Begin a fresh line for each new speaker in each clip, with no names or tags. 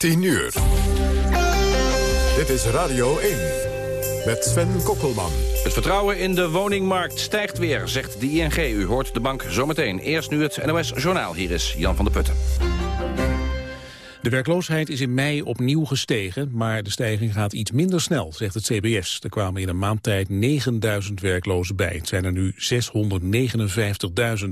10 uur. Dit is Radio 1 met Sven Kokkelman.
Het vertrouwen in de woningmarkt stijgt weer, zegt de ING. U hoort de bank zometeen. Eerst nu het NOS Journaal. Hier is Jan van der Putten.
De werkloosheid is in mei opnieuw gestegen, maar de stijging gaat iets minder snel, zegt het CBS. Er kwamen in een maand tijd 9000 werklozen bij. Het zijn er nu 659.000.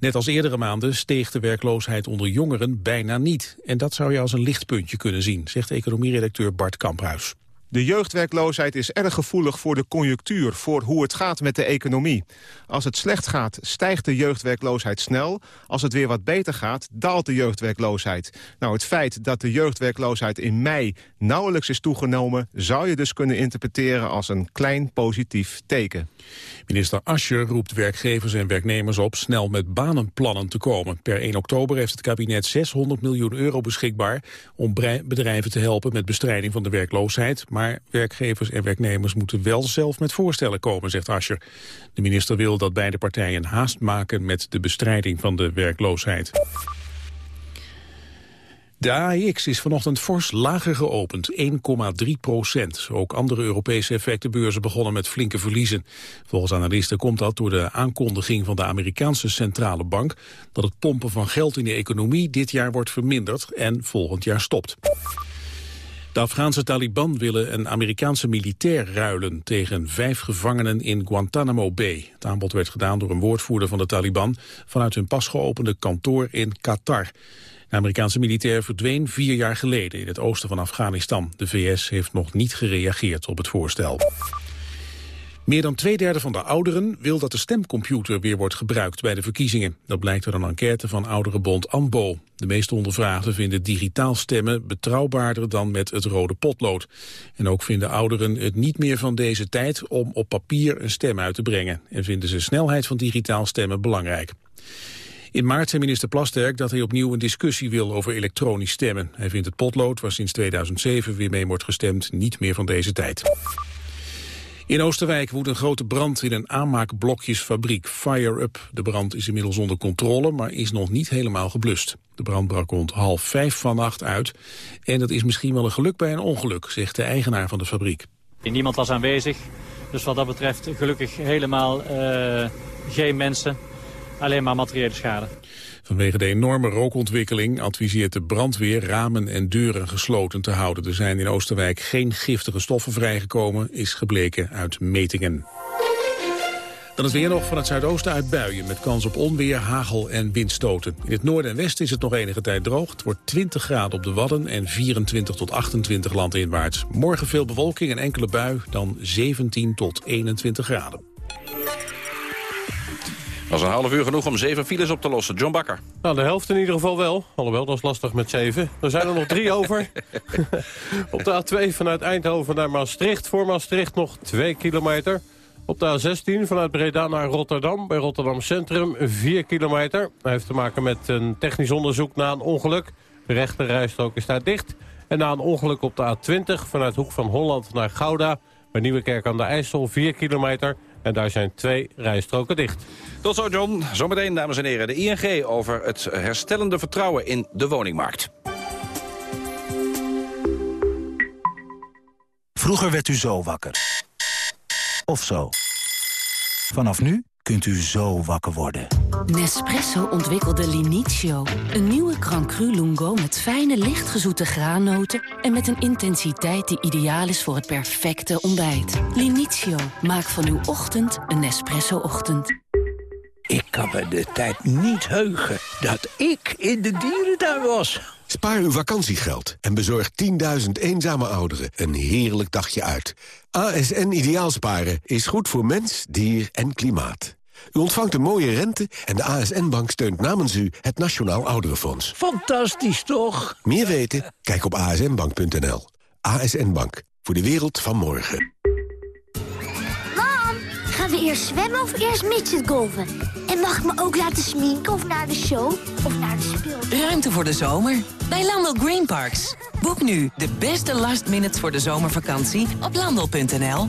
Net als eerdere maanden steeg de werkloosheid onder jongeren bijna niet. En dat zou je als een lichtpuntje kunnen zien, zegt economieredacteur Bart Kamphuis.
De jeugdwerkloosheid is erg gevoelig voor de conjunctuur, voor hoe het gaat met de economie. Als het slecht gaat, stijgt de jeugdwerkloosheid snel. Als het weer wat beter gaat, daalt de jeugdwerkloosheid. Nou, het feit dat de jeugdwerkloosheid in mei nauwelijks is toegenomen... zou je dus kunnen interpreteren als een klein positief teken.
Minister Ascher roept werkgevers en werknemers op snel met banenplannen te komen. Per 1 oktober heeft het kabinet 600 miljoen euro beschikbaar om bedrijven te helpen met bestrijding van de werkloosheid. Maar werkgevers en werknemers moeten wel zelf met voorstellen komen, zegt Ascher. De minister wil dat beide partijen haast maken met de bestrijding van de werkloosheid. De AEX is vanochtend fors lager geopend, 1,3 procent. Ook andere Europese effectenbeurzen begonnen met flinke verliezen. Volgens analisten komt dat door de aankondiging van de Amerikaanse Centrale Bank... dat het pompen van geld in de economie dit jaar wordt verminderd en volgend jaar stopt. De Afghaanse Taliban willen een Amerikaanse militair ruilen tegen vijf gevangenen in Guantanamo Bay. Het aanbod werd gedaan door een woordvoerder van de Taliban vanuit hun pas geopende kantoor in Qatar. De Amerikaanse militair verdween vier jaar geleden in het oosten van Afghanistan. De VS heeft nog niet gereageerd op het voorstel. Meer dan twee derde van de ouderen wil dat de stemcomputer weer wordt gebruikt bij de verkiezingen. Dat blijkt uit een enquête van ouderenbond AMBO. De meeste ondervraagden vinden digitaal stemmen betrouwbaarder dan met het rode potlood. En ook vinden ouderen het niet meer van deze tijd om op papier een stem uit te brengen. En vinden ze snelheid van digitaal stemmen belangrijk. In maart zei minister Plasterk dat hij opnieuw een discussie wil over elektronisch stemmen. Hij vindt het potlood, waar sinds 2007 weer mee wordt gestemd, niet meer van deze tijd. In Oosterwijk woedt een grote brand in een aanmaakblokjesfabriek, Fire Up. De brand is inmiddels onder controle, maar is nog niet helemaal geblust. De brand brak rond half vijf vannacht uit. En dat is misschien wel een geluk bij een ongeluk, zegt de eigenaar van de fabriek.
Niemand was aanwezig, dus wat dat betreft gelukkig helemaal uh, geen mensen. Alleen maar materiële schade.
Vanwege de enorme rookontwikkeling adviseert de brandweer ramen en deuren gesloten te houden. Er zijn in Oosterwijk geen giftige stoffen vrijgekomen, is gebleken uit metingen. Dan het weer nog van het zuidoosten uit buien... met kans op onweer, hagel en windstoten. In het noorden en westen is het nog enige tijd droog. Het wordt 20 graden op de Wadden en 24 tot 28 landinwaarts. Morgen veel bewolking en enkele bui, dan 17 tot 21 graden
was een half uur genoeg om zeven files op te lossen. John Bakker.
Nou, de helft in ieder geval wel. Alhoewel, dat is lastig met zeven. Er zijn er nog drie over. op de A2 vanuit Eindhoven naar Maastricht. Voor Maastricht nog twee kilometer. Op de A16 vanuit Breda naar Rotterdam. Bij Rotterdam Centrum 4 kilometer. Dat heeft te maken met een technisch onderzoek na een ongeluk. De rechte rijstrook is daar dicht. En na een ongeluk op de A20 vanuit Hoek van Holland naar Gouda... bij Nieuwekerk aan de IJssel 4 kilometer... En daar zijn twee rijstroken dicht.
Tot zo, John. Zometeen, dames en heren, de ING over het herstellende vertrouwen in de woningmarkt.
Vroeger werd u zo wakker. Of zo. Vanaf nu kunt u zo wakker worden.
Nespresso ontwikkelde Linizio. Een nieuwe Grand Cru Lungo met fijne, lichtgezoete graannoten... en met een intensiteit die ideaal is voor het perfecte ontbijt. Linizio, maak van uw ochtend een Nespresso-ochtend.
Ik kan me de tijd niet heugen dat ik in de dierentuin was.
Spaar uw vakantiegeld en bezorg 10.000 eenzame ouderen een heerlijk dagje uit. ASN Ideaalsparen is goed voor mens, dier en klimaat. U ontvangt een mooie rente en de ASN-bank steunt namens u het Nationaal Ouderenfonds.
Fantastisch, toch?
Meer weten? Kijk op asnbank.nl. ASN Bank, voor de wereld van morgen.
Mam, gaan we eerst zwemmen of eerst midgetgolven? En mag ik me ook laten sminken of naar de show of naar de speel?
Ruimte voor de zomer bij Landel Green Parks. Boek nu de beste last minutes voor de zomervakantie op landel.nl.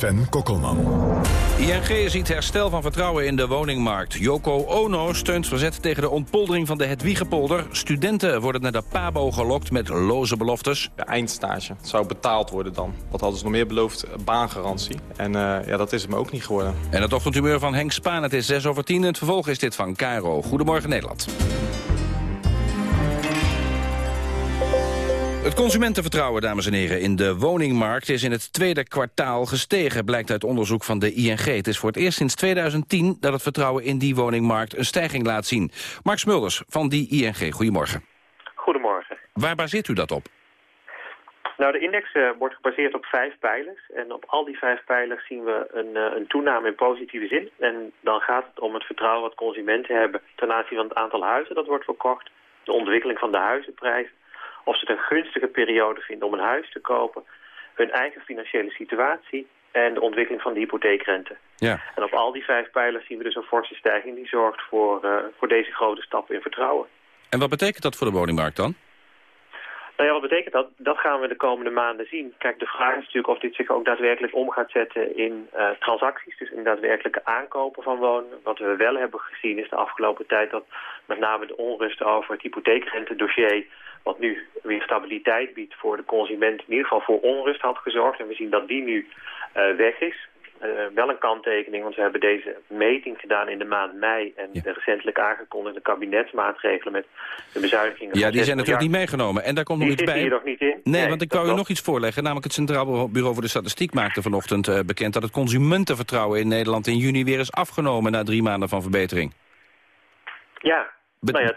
Sven Kokkelman.
ING ziet herstel van vertrouwen in de woningmarkt. Joko Ono steunt verzet tegen de ontpoldering van de Hedwiegepolder. Studenten worden naar de PABO gelokt met loze beloftes.
De eindstage zou betaald worden dan. Wat hadden ze nog meer beloofd? Baangarantie. En uh, ja, dat is hem ook niet geworden.
En het ochtendhumeur van Henk Spaan. Het is 6 over 10. Het vervolg is dit van Caro. Goedemorgen Nederland. Het consumentenvertrouwen, dames en heren, in de woningmarkt is in het tweede kwartaal gestegen, blijkt uit onderzoek van de ING. Het is voor het eerst sinds 2010 dat het vertrouwen in die woningmarkt een stijging laat zien. Mark Smulders van die ING, goedemorgen.
Goedemorgen.
Waar baseert u dat op?
Nou, de index uh, wordt gebaseerd op vijf pijlers. En op al die vijf pijlers zien we een, uh, een toename in positieve zin. En dan gaat het om het vertrouwen wat consumenten hebben ten aanzien van het aantal huizen dat wordt verkocht. De ontwikkeling van de huizenprijs of ze het een gunstige periode vinden om een huis te kopen, hun eigen financiële situatie en de ontwikkeling van de hypotheekrente.
Ja.
En op al die vijf pijlers zien we dus een forse stijging die zorgt voor, uh, voor deze grote stap in vertrouwen.
En wat betekent dat voor de woningmarkt dan?
Nou ja, wat betekent dat? Dat gaan we de komende maanden zien. Kijk, de vraag is natuurlijk of dit zich ook daadwerkelijk om gaat zetten in uh, transacties. Dus in daadwerkelijke aankopen van wonen. Wat we wel hebben gezien is de afgelopen tijd dat met name de onrust over het hypotheekrentedossier... wat nu weer stabiliteit biedt voor de consument, in ieder geval voor onrust had gezorgd. En we zien dat die nu uh, weg is. Uh, wel een kanttekening, want we hebben deze meting gedaan in de maand mei... en ja. de recentelijk aangekondigde kabinetsmaatregelen met de bezuinigingen...
Ja, die zijn natuurlijk niet meegenomen. En daar komt nog iets bij.
Hier nog niet in.
Nee, nee want ik wou u nog iets voorleggen. Namelijk het Centraal Bureau voor de Statistiek maakte vanochtend uh, bekend... dat het consumentenvertrouwen in Nederland in juni weer is afgenomen... na drie maanden van verbetering.
Ja, nou ja,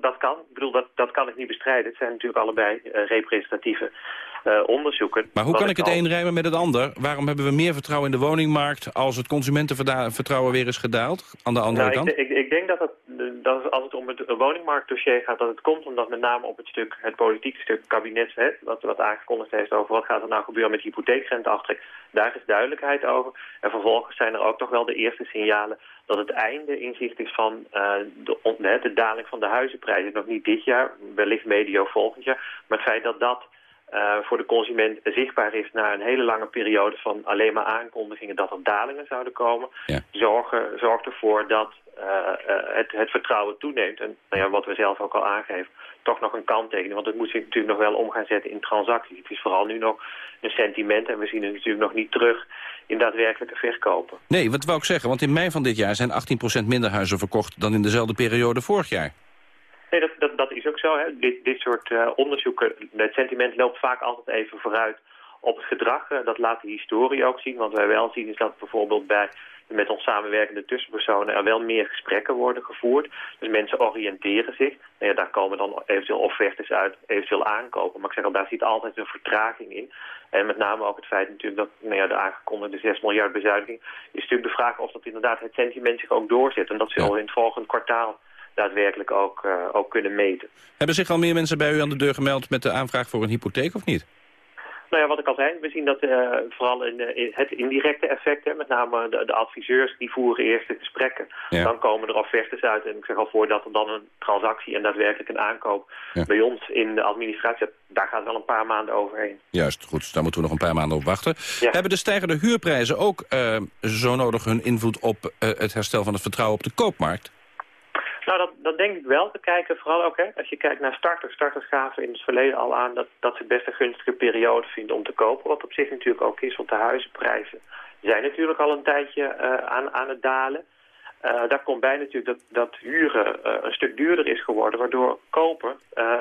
dat kan. Ik bedoel, dat, dat kan ik niet bestrijden. Het zijn natuurlijk allebei uh, representatieve uh, onderzoeken.
Maar hoe kan ik het al... een rijmen met het ander? Waarom hebben we meer vertrouwen in de woningmarkt... als het consumentenvertrouwen weer is gedaald? Aan de andere
nou,
kant?
Ik, ik, ik denk dat, het, dat als het om het woningmarktdossier gaat... dat het komt omdat met name op het stuk, het politieke stuk kabinet... Hè, wat, wat aangekondigd heeft over wat gaat er nou gebeuren met hypotheekrenteaftrek... daar is duidelijkheid over. En vervolgens zijn er ook toch wel de eerste signalen dat het einde in zicht is van uh, de, de daling van de huizenprijzen. Nog niet dit jaar, wellicht medio volgend jaar. Maar het feit dat dat uh, voor de consument zichtbaar is na een hele lange periode van alleen maar aankondigingen dat er dalingen zouden komen,
ja.
zorgen, zorgt ervoor dat uh, uh, het, het vertrouwen toeneemt. En nou ja, wat we zelf ook al aangeven, toch nog een kanttekening. Want het moet zich natuurlijk nog wel om gaan zetten in transacties. Het is vooral nu nog een sentiment en we zien het natuurlijk nog niet terug in daadwerkelijke verkopen.
Nee, wat wou ik zeggen? Want in mei van dit jaar zijn 18% minder huizen verkocht dan in dezelfde periode vorig jaar.
Nee, dat, dat, dat is ook zo. Hè. Dit, dit soort uh, onderzoeken, het sentiment loopt vaak altijd even vooruit op het gedrag. Uh, dat laat de historie ook zien. Want wij wel zien is dat bijvoorbeeld bij met ons samenwerkende tussenpersonen er wel meer gesprekken worden gevoerd. Dus mensen oriënteren zich. Nou ja, daar komen dan eventueel offertes uit, eventueel aankopen. Maar ik zeg al, daar zit altijd een vertraging in. En met name ook het feit natuurlijk dat nou ja, de aangekondigde 6 miljard bezuiniging... is natuurlijk de vraag of dat inderdaad het sentiment zich ook doorzet. En dat we ja. in het volgende kwartaal daadwerkelijk ook, uh, ook kunnen meten.
Hebben zich al meer mensen bij u aan de deur gemeld met de aanvraag voor een hypotheek of niet?
Nou ja, wat ik al zei, we zien dat uh, vooral in, uh, in het indirecte effect, hè, met name de, de, adviseurs, die voeren eerst de gesprekken.
Ja.
Dan komen er offertes uit en ik zeg al voordat er dan een transactie en daadwerkelijk een aankoop
ja.
bij ons in de administratie, daar gaat wel een paar maanden overheen.
Juist, goed, daar moeten we nog een paar maanden op wachten. Ja. Hebben de stijgende huurprijzen ook uh, zo nodig hun invloed op het herstel van het vertrouwen op de koopmarkt?
Nou, dat, dat denk ik wel te kijken. Vooral ook hè, als je kijkt naar starters. Starters gaven in het verleden al aan dat, dat ze best een gunstige periode vinden om te kopen. Wat op zich natuurlijk ook is, want de huizenprijzen zijn natuurlijk al een tijdje uh, aan, aan het dalen. Uh, daar komt bij natuurlijk dat, dat huren uh, een stuk duurder is geworden, waardoor kopen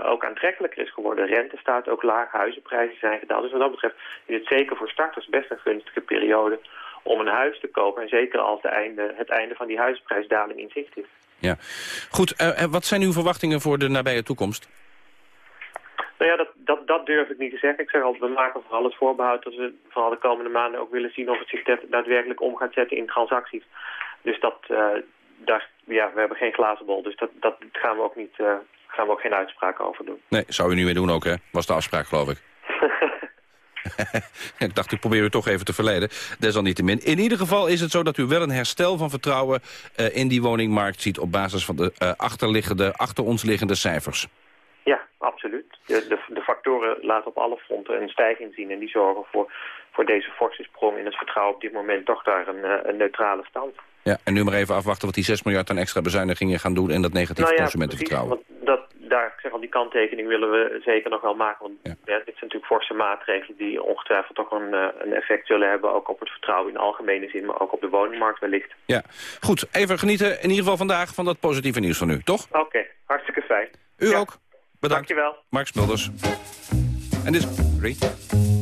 ook aantrekkelijker is geworden. Rente staat ook laag, huizenprijzen zijn gedaald. Dus wat dat betreft is het zeker voor starters best een gunstige periode om een huis te kopen. En zeker als de einde, het einde van die huizenprijsdaling in zicht is.
Ja, goed. wat zijn uw verwachtingen voor de nabije toekomst?
Nou ja, dat, dat, dat durf ik niet te zeggen. Ik zeg altijd, we maken vooral het voorbehoud dat we vooral de komende maanden ook willen zien of het zich daadwerkelijk om gaat zetten in transacties. Dus dat, uh, daar, ja, we hebben geen glazen bol, dus dat, dat gaan we ook niet, uh, gaan we ook geen uitspraken over doen.
Nee, zou u niet meer doen ook, hè? Was de afspraak, geloof ik. ik dacht, ik probeer u toch even te verleiden. Desalniettemin. In ieder geval is het zo dat u wel een herstel van vertrouwen uh, in die woningmarkt ziet... op basis van de uh, achterliggende, achter ons liggende cijfers.
Ja, absoluut. De, de, de, factoren laten op alle fronten een stijging zien... en die zorgen voor, voor deze forse sprong in het vertrouwen op dit moment toch daar een, uh, een neutrale stand.
Ja, en nu maar even afwachten wat die 6 miljard aan extra bezuinigingen gaan doen... en dat negatieve
nou ja,
consumentenvertrouwen.
Precies, want dat, daar, ik zeg al, die kanttekening willen we zeker nog wel maken. Want ja. Ja, dit zijn natuurlijk forse maatregelen die ongetwijfeld toch een, een effect zullen hebben... ook op het vertrouwen in algemene zin, maar ook op de woningmarkt wellicht.
Ja, goed. Even genieten in ieder geval vandaag van dat positieve nieuws van u, toch?
Oké, okay, hartstikke fijn.
U ook. Bedankt.
Dankjewel.
Mark Smulders. En dit is...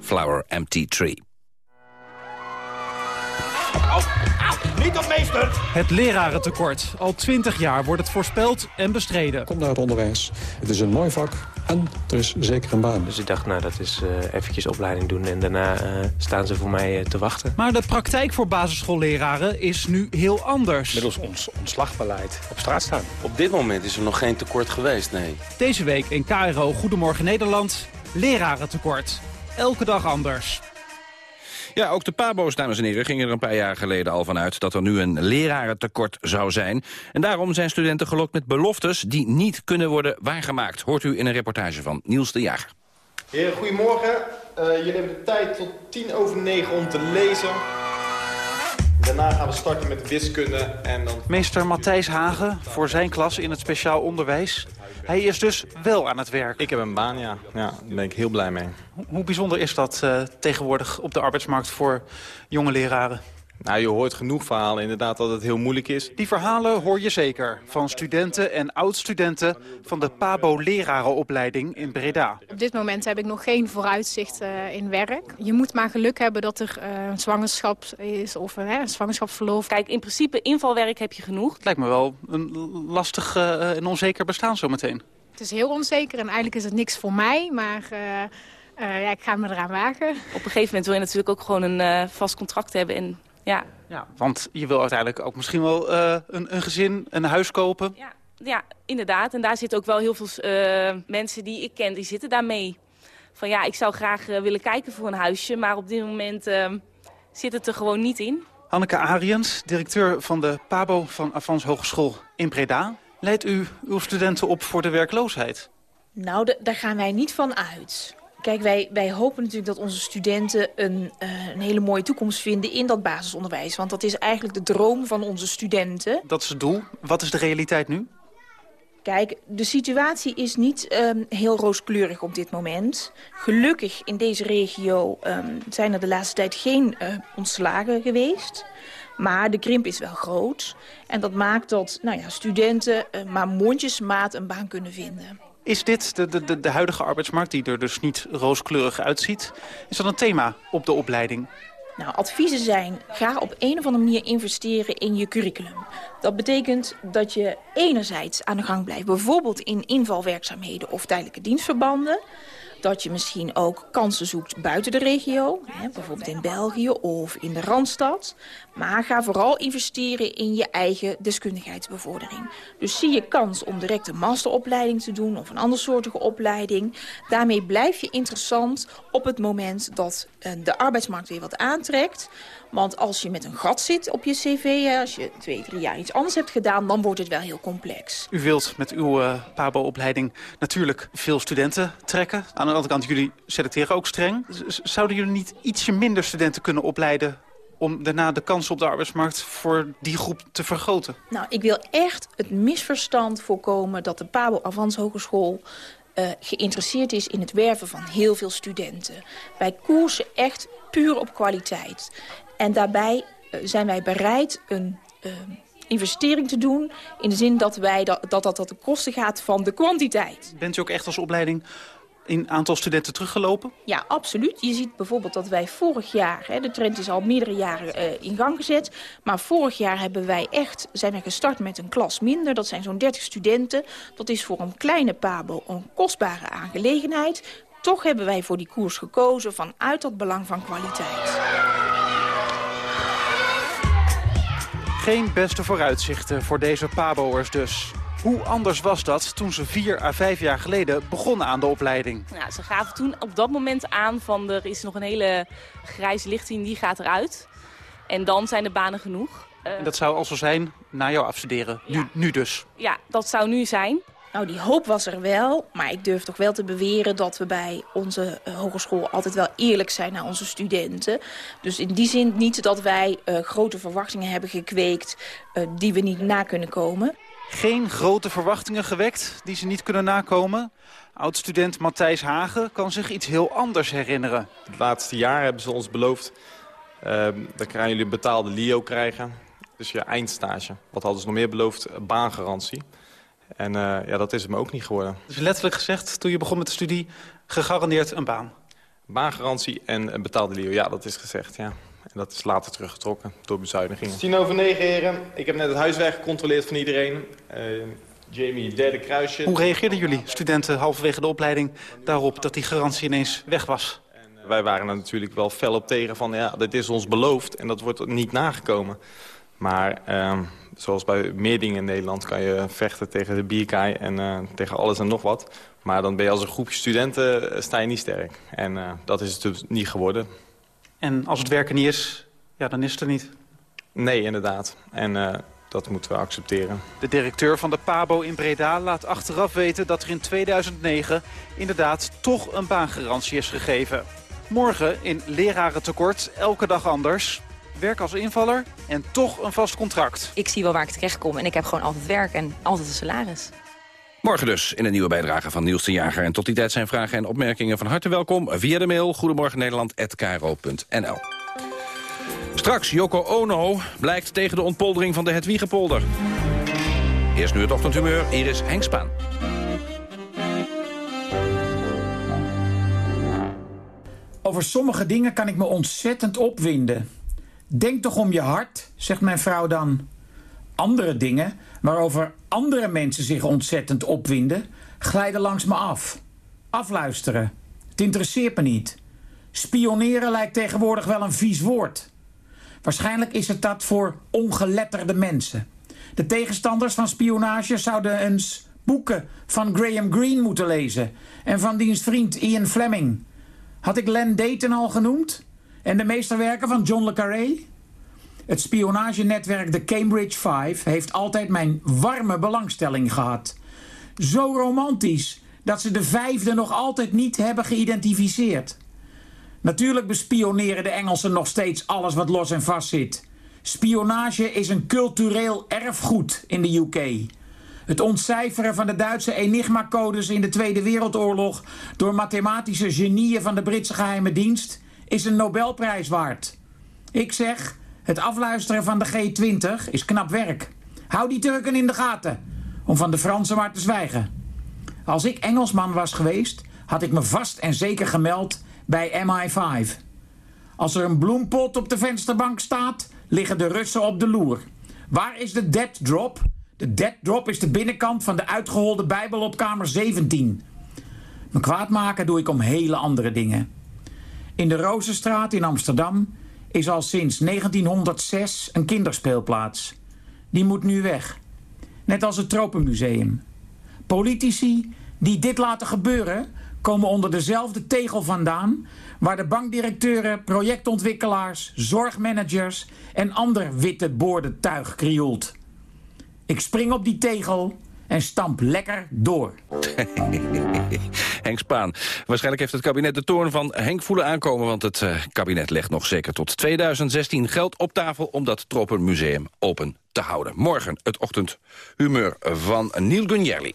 Flower Empty Tree.
Niet op meester!
Het lerarentekort. Al twintig jaar wordt het voorspeld en bestreden.
Kom naar het onderwijs. Het is een mooi vak en er is zeker een baan.
Dus ik dacht, nou, dat is uh, eventjes opleiding doen... en daarna uh, staan ze voor mij uh, te wachten.
Maar de praktijk voor basisschoolleraren is nu heel anders.
Middels ons ontslagbeleid op straat staan. Op dit moment is er nog geen tekort geweest, nee.
Deze week in KRO Goedemorgen Nederland lerarentekort. Elke dag anders.
Ja, ook de pabo's, dames en heren, gingen er een paar jaar geleden al vanuit... dat er nu een lerarentekort zou zijn. En daarom zijn studenten gelokt met beloftes die niet kunnen worden waargemaakt. Hoort u in een reportage van Niels de Jager.
Heren, goedemorgen. Uh, jullie hebben de tijd tot tien over negen om te lezen. Daarna gaan we starten met wiskunde en dan...
Meester Matthijs Hagen voor zijn klas in het speciaal onderwijs. Hij is dus wel aan het werk.
Ik heb een baan, ja. ja daar ben ik heel blij mee.
Hoe bijzonder is dat uh, tegenwoordig op de arbeidsmarkt voor jonge leraren?
Nou, je hoort genoeg verhalen inderdaad dat het heel moeilijk is.
Die verhalen hoor je zeker van studenten en oud-studenten van de PABO-lerarenopleiding in Breda.
Op dit moment heb ik nog geen vooruitzicht uh, in werk. Je moet maar geluk hebben dat er uh, een zwangerschap is of uh, een zwangerschapsverlof.
Kijk, in principe invalwerk heb je genoeg.
Het lijkt me wel een lastig en onzeker bestaan zometeen.
Het is heel onzeker en eigenlijk is het niks voor mij, maar... ja, ik ga me eraan wagen.
Op een gegeven moment wil je natuurlijk ook gewoon een vast contract hebben en ja.
ja. Want je wil uiteindelijk ook misschien wel uh, een, een, gezin, een huis kopen.
Ja, ja, inderdaad. En daar zitten ook wel heel veel uh, mensen die ik ken, die zitten daarmee. Van ja, ik zou graag uh, willen kijken voor een huisje, maar op dit moment zit het er gewoon niet in.
Hanneke Ariens, directeur van de PABO van Avans Hogeschool in Breda. Leidt u uw studenten op voor de werkloosheid?
Nou, daar gaan wij niet van uit. Kijk, wij, wij hopen natuurlijk dat onze studenten een, uh, een hele mooie toekomst vinden in dat basisonderwijs. Want dat is eigenlijk de droom van onze studenten.
Dat is het doel. Wat is de realiteit nu?
Kijk, de situatie is niet um, heel rooskleurig op dit moment. Gelukkig in deze regio um, zijn er de laatste tijd geen uh, ontslagen geweest. Maar de krimp is wel groot. En dat maakt dat nou ja, studenten uh, maar mondjesmaat een baan kunnen vinden.
Is dit de, de, de huidige arbeidsmarkt, die er dus niet rooskleurig uitziet... is dat een thema op de opleiding?
Nou, adviezen zijn, ga op een of andere manier investeren in je curriculum. Dat betekent dat je enerzijds aan de gang blijft, bijvoorbeeld in invalwerkzaamheden of tijdelijke dienstverbanden dat je misschien ook kansen zoekt buiten de regio. Hè, bijvoorbeeld in België of in de Randstad. Maar ga vooral investeren in je eigen deskundigheidsbevordering. Dus zie je kans om direct een masteropleiding te doen of een andersoortige opleiding. Daarmee blijf je interessant op het moment dat uh, de arbeidsmarkt weer wat aantrekt. Want als je met een gat zit op je cv, als je twee, drie jaar iets anders hebt gedaan... dan wordt het wel heel complex.
U wilt met uw uh, PABO-opleiding natuurlijk veel studenten trekken. Aan de andere kant, jullie selecteren ook streng. Zouden jullie niet ietsje minder studenten kunnen opleiden om daarna de kansen op de arbeidsmarkt voor die groep te vergroten?
Nou, ik wil echt het misverstand voorkomen dat de Pabo Avans Hogeschool uh, geïnteresseerd is in het werven van heel veel studenten. Wij koersen echt puur op kwaliteit. En daarbij uh, zijn wij bereid een uh, investering te doen... in de zin dat wij dat, dat, dat, de kosten gaat van de kwantiteit.
Bent u ook echt als opleiding in aantal studenten teruggelopen?
Ja, absoluut. Je ziet bijvoorbeeld dat wij vorig jaar, hè, de trend is al meerdere jaren uh, in gang gezet, maar vorig jaar hebben wij echt, zijn we gestart met een klas minder. Dat zijn zo'n 30 studenten. Dat is voor een kleine pabo een kostbare aangelegenheid. Toch hebben wij voor die koers gekozen vanuit dat belang van kwaliteit.
Geen beste vooruitzichten voor deze pabo'ers dus. Hoe anders was dat toen ze vier à vijf jaar geleden begonnen aan de opleiding?
Ja, ze gaven toen op dat moment aan van er is nog een hele grijze lichting, die gaat eruit. En dan zijn de banen genoeg.
En dat zou al zo zijn na jouw afstuderen, ja. nu, nu dus?
Ja, dat zou nu zijn.
Nou, die hoop was er wel, maar ik durf toch wel te beweren dat we bij onze uh, hogeschool altijd wel eerlijk zijn naar onze studenten. Dus in die zin niet dat wij uh, grote verwachtingen hebben gekweekt uh, die we niet na kunnen komen.
Geen grote verwachtingen gewekt die ze niet kunnen nakomen? Oud-student Matthijs Hagen kan zich iets heel anders herinneren.
Het laatste jaar hebben ze ons beloofd... Uh, dan krijgen jullie een betaalde LIO krijgen. Dus je eindstage. Wat hadden ze nog meer beloofd? Baangarantie. En uh, ja, dat is hem ook niet geworden.
Dus letterlijk gezegd, toen je begon met de studie, gegarandeerd een baan?
Baangarantie en een betaalde LIO, ja, dat is gezegd, ja. En dat is later teruggetrokken door bezuinigingen. 10 over 9, heren. Ik heb net het huiswerk gecontroleerd van iedereen. Uh, Jamie, derde kruisje.
Hoe reageerden jullie, studenten, halverwege de opleiding... daarop dat die garantie ineens weg was?
En, uh, wij waren er natuurlijk wel fel op tegen van... ja, dit is ons beloofd en dat wordt niet nagekomen. Maar uh, zoals bij meer dingen in Nederland kan je vechten tegen de bierkaai... en uh, tegen alles en nog wat. Maar dan ben je als een groepje studenten sta je niet sterk. En uh, dat is het dus niet geworden.
En als het werken niet is, ja, dan is het er niet.
Nee, inderdaad. En uh, dat moeten we accepteren.
De directeur van de PABO in Breda laat achteraf weten dat er in 2009 inderdaad toch een baangarantie is gegeven. Morgen in lerarentekort, elke dag anders. Werk als invaller en toch een vast contract.
Ik zie wel waar ik terecht kom en ik heb gewoon altijd werk en altijd een salaris.
Morgen dus in een nieuwe bijdrage van Niels de Jager. En tot die tijd zijn vragen en opmerkingen van harte welkom via de mail Goedemorgen Nederland@kro.nl. Straks Joko Ono blijkt tegen de ontpoldering van de Hetwiegepolder. Eerst nu het ochtendhumeur, hier is Henk Spaan.
Over sommige dingen kan ik me ontzettend opwinden. Denk toch om je hart, zegt mijn vrouw dan. Andere dingen, waarover andere mensen zich ontzettend opwinden, glijden langs me af. Afluisteren. Het interesseert me niet. Spioneren lijkt tegenwoordig wel een vies woord. Waarschijnlijk is het dat voor ongeletterde mensen. De tegenstanders van spionage zouden eens boeken van Graham Greene moeten lezen en van diens vriend Ian Fleming. Had ik Len Dayton al genoemd? En de meesterwerken van John le Carré? Het spionagenetwerk de Cambridge Five heeft altijd mijn warme belangstelling gehad. Zo romantisch dat ze de vijfde nog altijd niet hebben geïdentificeerd. Natuurlijk bespioneren de Engelsen nog steeds alles wat los en vast zit. Spionage is een cultureel erfgoed in de UK. Het ontcijferen van de Duitse enigma-codes in de Tweede Wereldoorlog door mathematische genieën van de Britse geheime dienst is een Nobelprijs waard. Ik zeg, het afluisteren van de G20 is knap werk. Hou die Turken in de gaten, om van de Fransen maar te zwijgen. Als ik Engelsman was geweest, had ik me vast en zeker gemeld bij MI5. Als er een bloempot op de vensterbank staat, liggen de Russen op de loer. Waar is de dead drop? De dead drop is de binnenkant van de uitgeholde Bijbel op kamer 17. Me kwaad maken doe ik om hele andere dingen. In de Rozenstraat in Amsterdam is al sinds 1906 een kinderspeelplaats. Die moet nu weg. Net als het Tropenmuseum. Politici die dit laten gebeuren komen onder dezelfde tegel vandaan... waar de bankdirecteuren, projectontwikkelaars, zorgmanagers... en ander witte boorden tuig krioelt. Ik spring op die tegel en stamp lekker door.
Henk Spaan. Waarschijnlijk heeft het kabinet de toorn van Henk voelen aankomen... want het uh, kabinet legt nog zeker tot 2016 geld op tafel... om dat Tropenmuseum open te houden. Morgen het ochtendhumeur van Neil Gunjerli.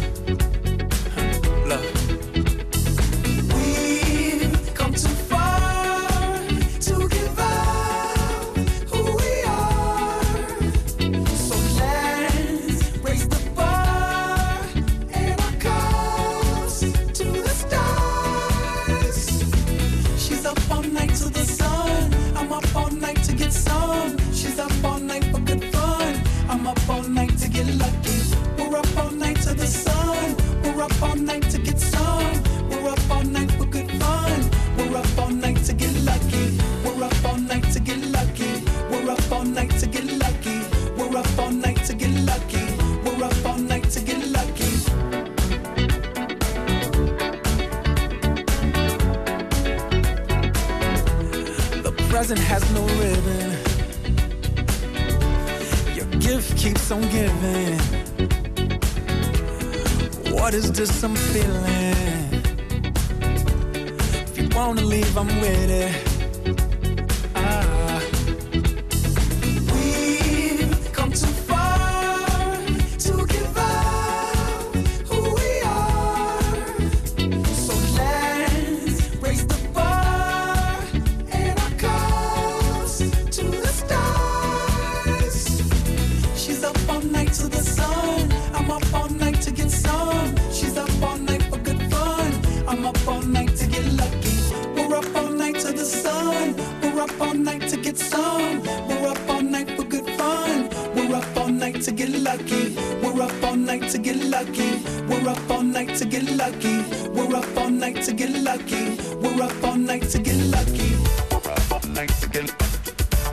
Lucky. We're up all night to get lucky. We're up all night to get lucky. We're up all night to get lucky. We're up all night to get lucky. We're up all night get.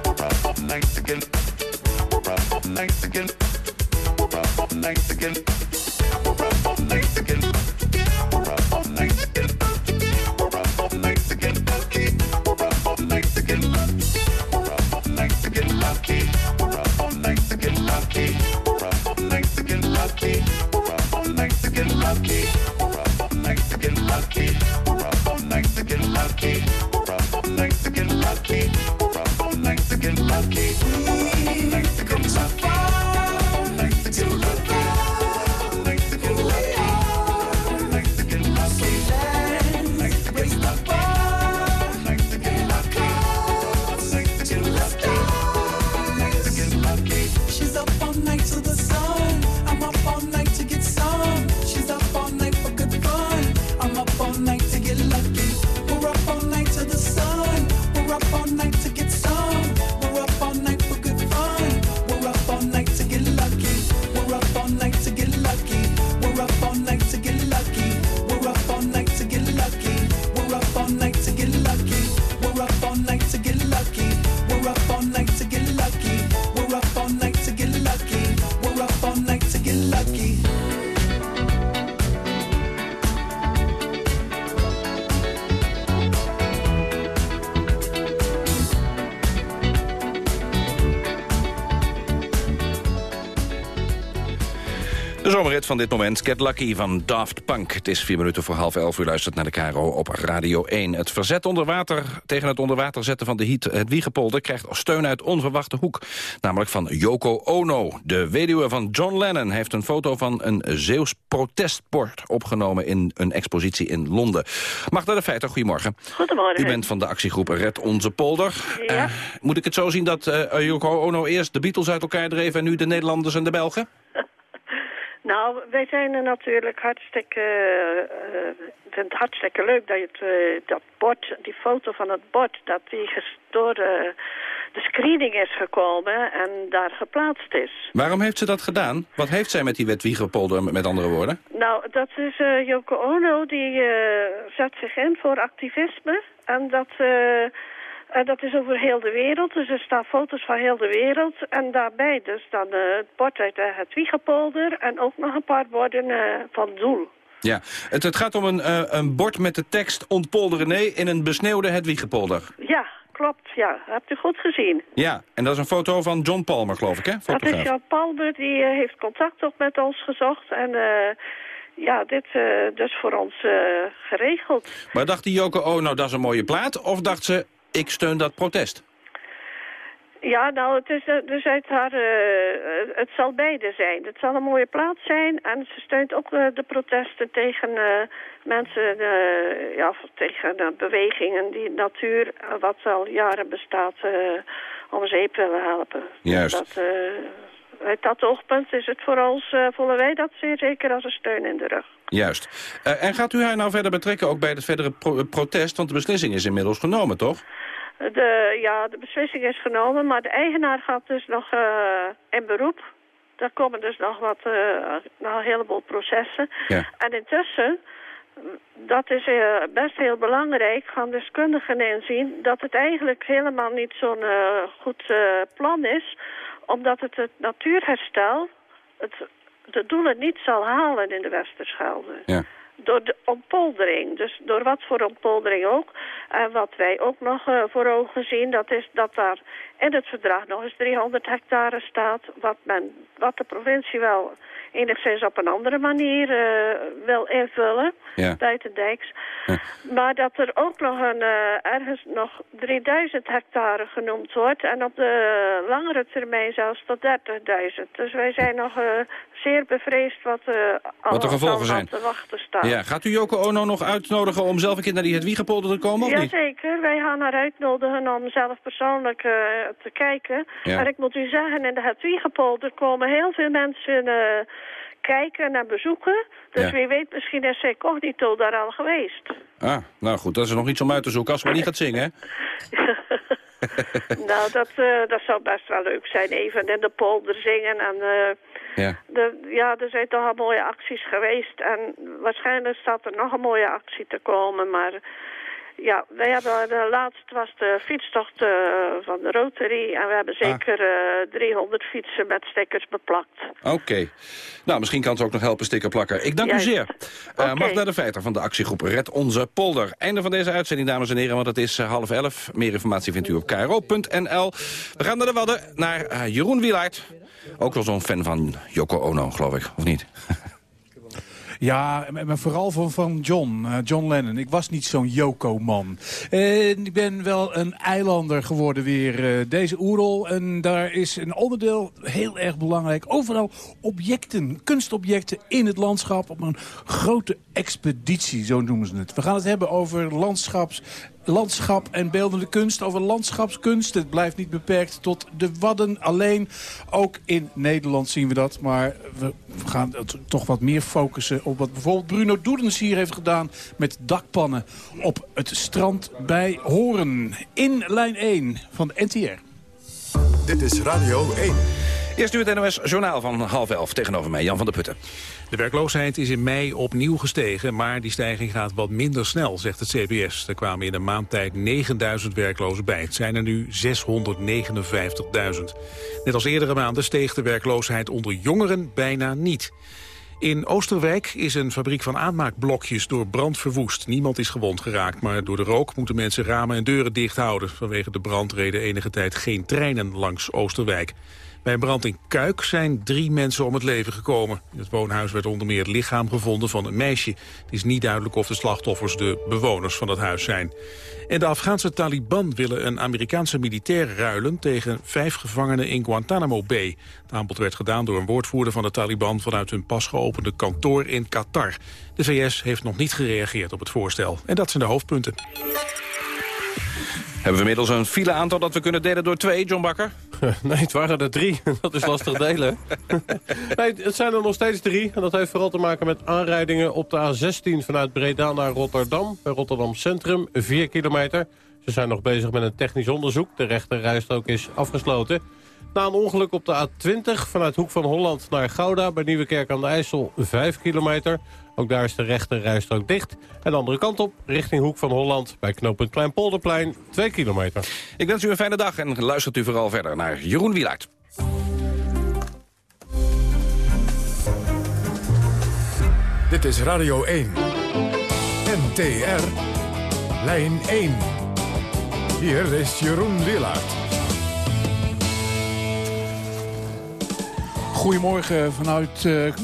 We're up all night get. We're up all night get.
Zomerrit van dit moment, Get Lucky van Daft Punk. Het is vier minuten voor half elf. U luistert naar de KRO op Radio 1. Het verzet onder water tegen het onder water zetten van de Hiet, het Wiegepolder... krijgt steun uit onverwachte hoek. Namelijk van Yoko Ono. De weduwe van John Lennon heeft een foto van een Zeeuws protestbord... opgenomen in een expositie in Londen. Magda de Feiter, goedemorgen.
Goedemorgen.
U bent van de actiegroep Red Onze Polder.
Ja.
Eh, moet ik het zo zien dat eh, Yoko Ono eerst de Beatles uit elkaar dreef... en nu de Nederlanders en de Belgen?
Nou, wij zijn er natuurlijk hartstikke, eh, eh, ik vind het hartstikke leuk dat je het, eh, dat bord, die foto van het bord, dat die door de, de screening is gekomen en daar geplaatst is.
Waarom heeft ze dat gedaan? Wat heeft zij met die wet Wiegepolder, met andere woorden?
Nou, dat is eh Yoko Ono, die eh, zet zich in voor activisme en dat... eh, en dat is over heel de wereld, dus er staan foto's van heel de wereld. En daarbij dus dan eh, het bord uit eh, het Wiegepolder en ook nog een paar borden eh, van Doel.
Ja, het, het gaat om een, een bord met de tekst Ontpolder René in een besneeuwde Hedwiegepolder.
Ja, klopt. Ja, hebt u goed gezien.
Ja, en dat is een foto van John Palmer, geloof ik, hè?
Dat is. Jan Palmer, die heeft contact ook met ons gezocht. En ja, dit eh dus voor ons geregeld.
Maar dacht die Yoko Ono, dat is een mooie plaat? Of dacht ze, ik steun dat protest?
Ja, nou, het, is, dus uit haar, het zal beide zijn. Het zal een mooie plaats zijn en ze steunt ook eh, de protesten tegen eh, mensen, eh, ja, of tegen eh, bewegingen die natuur, wat al jaren bestaat, eh, om zeep willen helpen.
Juist.
Dat, eh, uit dat oogpunt is het voor ons, eh, voelen wij dat zeer zeker als een steun in de rug.
Juist. Eh, en gaat u haar nou verder betrekken, ook bij het verdere pro- protest? Want de beslissing is inmiddels genomen, toch?
De, ja, de beslissing is genomen, maar de eigenaar gaat dus nog eh, in beroep. Daar komen dus nog wat, eh, nog een heleboel processen.
Ja.
En intussen, dat is eh, best heel belangrijk, gaan deskundigen inzien dat het eigenlijk helemaal niet zo'n eh, goed eh, plan is, omdat het het natuurherstel het, de doelen niet zal halen in de Westerschelde
Ja.
Door de ontpoldering. Dus door wat voor ontpoldering ook. En wat wij ook nog eh, voor ogen zien, dat is dat daar in het verdrag nog eens 300 hectare staat. Wat, men, wat de provincie wel enigszins op een andere manier eh, wil invullen,
Ja.
buitendijks. Maar dat er ook nog een, eh, ergens nog 3000 hectare genoemd wordt. En op de langere termijn zelfs tot 30.000. Dus wij zijn nog zeer bevreesd wat, eh
Wat de gevolgen zijn.
te wachten staat.
Ja, gaat u Yoko Ono nog uitnodigen om zelf een keer naar die Hedwiegepolder te komen, of niet?
Jazeker, wij gaan haar uitnodigen om zelf persoonlijk eh, te kijken.
Ja.
En ik moet u zeggen, in de Hedwiegepolder komen heel veel mensen eh, kijken en bezoeken. Dus
Ja.
wie weet, misschien is zij cognito daar al geweest.
Ah, nou goed, dat is nog iets om uit te zoeken als we niet gaat zingen, hè?
nou, dat, eh, dat zou best wel leuk zijn. Even in de polder zingen. En, eh,
Ja.
de, ja, er zijn toch al mooie acties geweest. En waarschijnlijk staat er nog een mooie actie te komen. Maar ja, wij hebben de laatst was de fietstocht eh, van de Rotary. En we hebben zeker eh 300 fietsen met stickers beplakt.
Oké. Nou, misschien kan het ook nog helpen sticker plakken. Ik dank
Juist.
u zeer.
Oké.
Magda de Veiter van de actiegroep Red Onze Polder. Einde van deze uitzending, dames en heren, want het is eh, half elf. Meer informatie vindt u op kro.nl. We gaan naar de Wadden, naar eh, Jeroen Wielaert. Ook wel zo'n fan van Yoko Ono, geloof ik, of niet?
Ja, maar vooral van, van John, eh, John Lennon. Ik was niet zo'n Yoko-man. En ik ben wel een eilander geworden weer, eh, deze oerol. En daar is een onderdeel heel erg belangrijk. Overal objecten, kunstobjecten in het landschap op een grote expeditie, zo noemen ze het. We gaan het hebben over landschaps landschap en beeldende kunst, over landschapskunst. Het blijft niet beperkt tot de Wadden alleen. Ook in Nederland zien we dat. Maar we gaan het toch wat meer focussen op wat bijvoorbeeld Bruno Doedens hier heeft gedaan... met dakpannen op het strand bij Horen. In lijn 1 van de NTR.
Dit is Radio 1.
Eerst nu het NOS Journaal van half elf tegenover mij, Jan van der Putten.
De werkloosheid is in mei opnieuw gestegen, maar die stijging gaat wat minder snel, zegt het CBS. Er kwamen in een maand tijd 9000 werklozen bij. Het zijn er nu 659.000. Net als eerdere maanden steeg de werkloosheid onder jongeren bijna niet. In Oosterwijk is een fabriek van aanmaakblokjes door brand verwoest. Niemand is gewond geraakt, maar door de rook moeten mensen ramen en deuren dicht houden. Vanwege de brand reden enige tijd geen treinen langs Oosterwijk. Bij een brand in Kuik zijn drie mensen om het leven gekomen. In het woonhuis werd onder meer het lichaam gevonden van een meisje. Het is niet duidelijk of de slachtoffers de bewoners van het huis zijn. En de Afghaanse Taliban willen een Amerikaanse militair ruilen... tegen vijf gevangenen in Guantanamo Bay. Het aanbod werd gedaan door een woordvoerder van de Taliban... vanuit hun pas geopende kantoor in Qatar. De VS heeft nog niet gereageerd op het voorstel. En dat zijn de hoofdpunten.
Hebben we inmiddels een file aantal dat we kunnen delen door twee, John Bakker?
Nee, het waren er drie. Dat is lastig delen. nee, het zijn er nog steeds drie. En dat heeft vooral te maken met aanrijdingen op de A16 vanuit Breda naar Rotterdam. Bij Rotterdam Centrum, 4 kilometer. Ze zijn nog bezig met een technisch onderzoek. De rechter rijstrook is afgesloten. Na een ongeluk op de A20 vanuit Hoek van Holland naar Gouda... bij Nieuwekerk aan de IJssel, 5 kilometer. Ook daar is de rechter rijstrook dicht. En de andere kant op, richting Hoek van Holland... bij knooppunt Kleinpolderplein, 2 kilometer.
Ik wens u een fijne dag en luistert u vooral verder naar Jeroen Wielaert.
Dit is Radio 1. NTR. Lijn 1. Hier is Jeroen Wielaert.
Goedemorgen vanuit eh,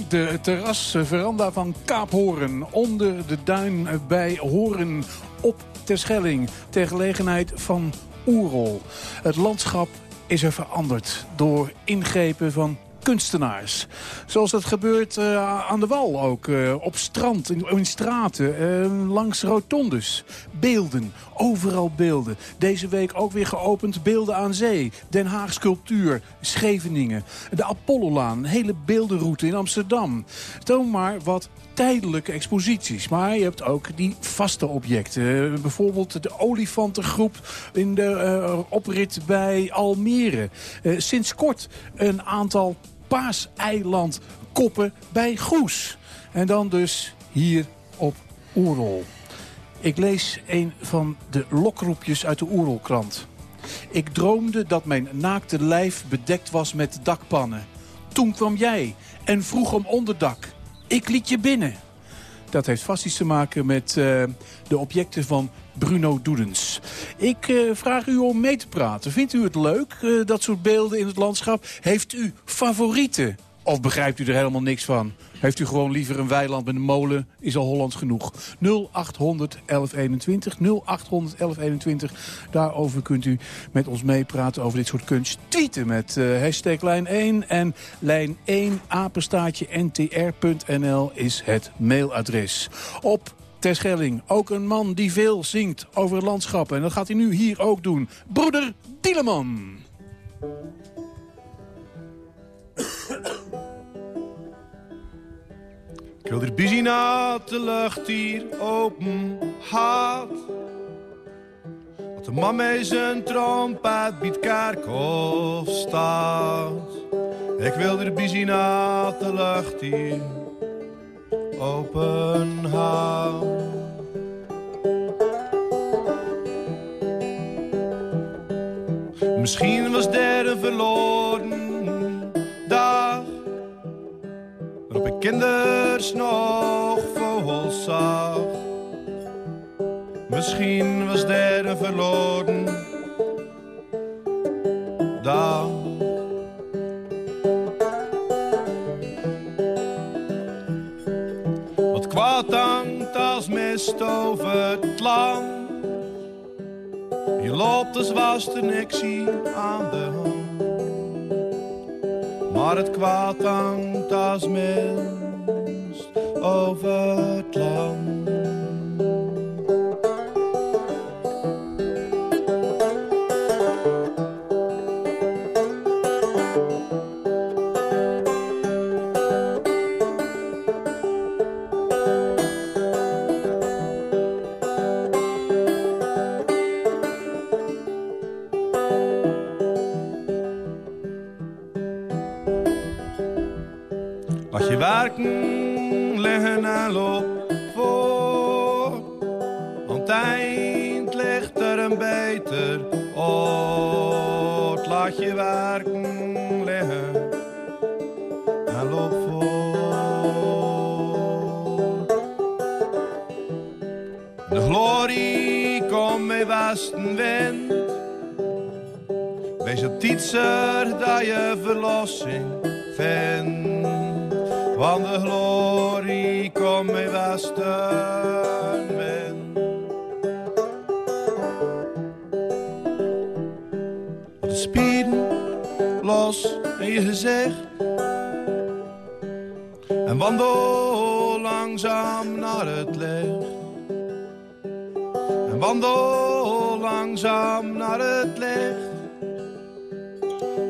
de terras, eh, van Kaap Horen. Onder de duin eh, bij Horen op Terschelling. Ter gelegenheid van Oerol. Het landschap is er veranderd door ingrepen van kunstenaars. Zoals dat gebeurt eh, aan de wal ook, eh, op strand, in, in straten, eh, langs rotondes. Beelden, overal beelden. Deze week ook weer geopend Beelden aan Zee. Den Haag Sculptuur, Scheveningen. De Apollolaan, een hele beeldenroute in Amsterdam. Toon maar wat tijdelijke exposities. Maar je hebt ook die vaste objecten. Bijvoorbeeld de olifantengroep in de oprit bij Almere. Sinds kort een aantal paaseilandkoppen bij Goes. En dan dus hier op Oerol. Ik lees een van de lokroepjes uit de Oerolkrant. Ik droomde dat mijn naakte lijf bedekt was met dakpannen. Toen kwam jij en vroeg om onderdak. Ik liet je binnen. Dat heeft vast iets te maken met eh, de objecten van Bruno Doedens. Ik eh, vraag u om mee te praten. Vindt u het leuk, eh, dat soort beelden in het landschap? Heeft u favorieten? Of begrijpt u er helemaal niks van? Heeft u gewoon liever een weiland met een molen? Is al Hollands genoeg. 0800 1121. 0800 1121. Daarover kunt u met ons meepraten over dit soort kunst. Tweeten met eh, hashtag lijn 1. En lijn 1 apenstaatje ntr.nl is het mailadres. Op Terschelling, ook een man die veel zingt over landschappen. En dat gaat hij nu hier ook doen. Broeder Dieleman.
Ik wil er busy na de lucht hier open haat.
De man met zijn trompet biedt kerkhof staat. Ik wil er bij naar de lucht hier open houden. Misschien was er een verloren Waarop ik kinders nog vogels zag. Misschien was een verloren. Dag Wat kwaad hangt als mist over het land. Je loopt als was er niks aan de hand. Maar het kwaad hangt als mist over het land. Laat je werken liggen en loop voor. Aan het eind ligt er een beter oord. Laat je werken liggen en loop voor. De glorie komt mee westenwind. Wees op tietser dat je verlossing vindt. De glorie mee westenwind. Laat de spieren los in je gezicht. En wandel langzaam naar het licht. En wandel langzaam naar het licht.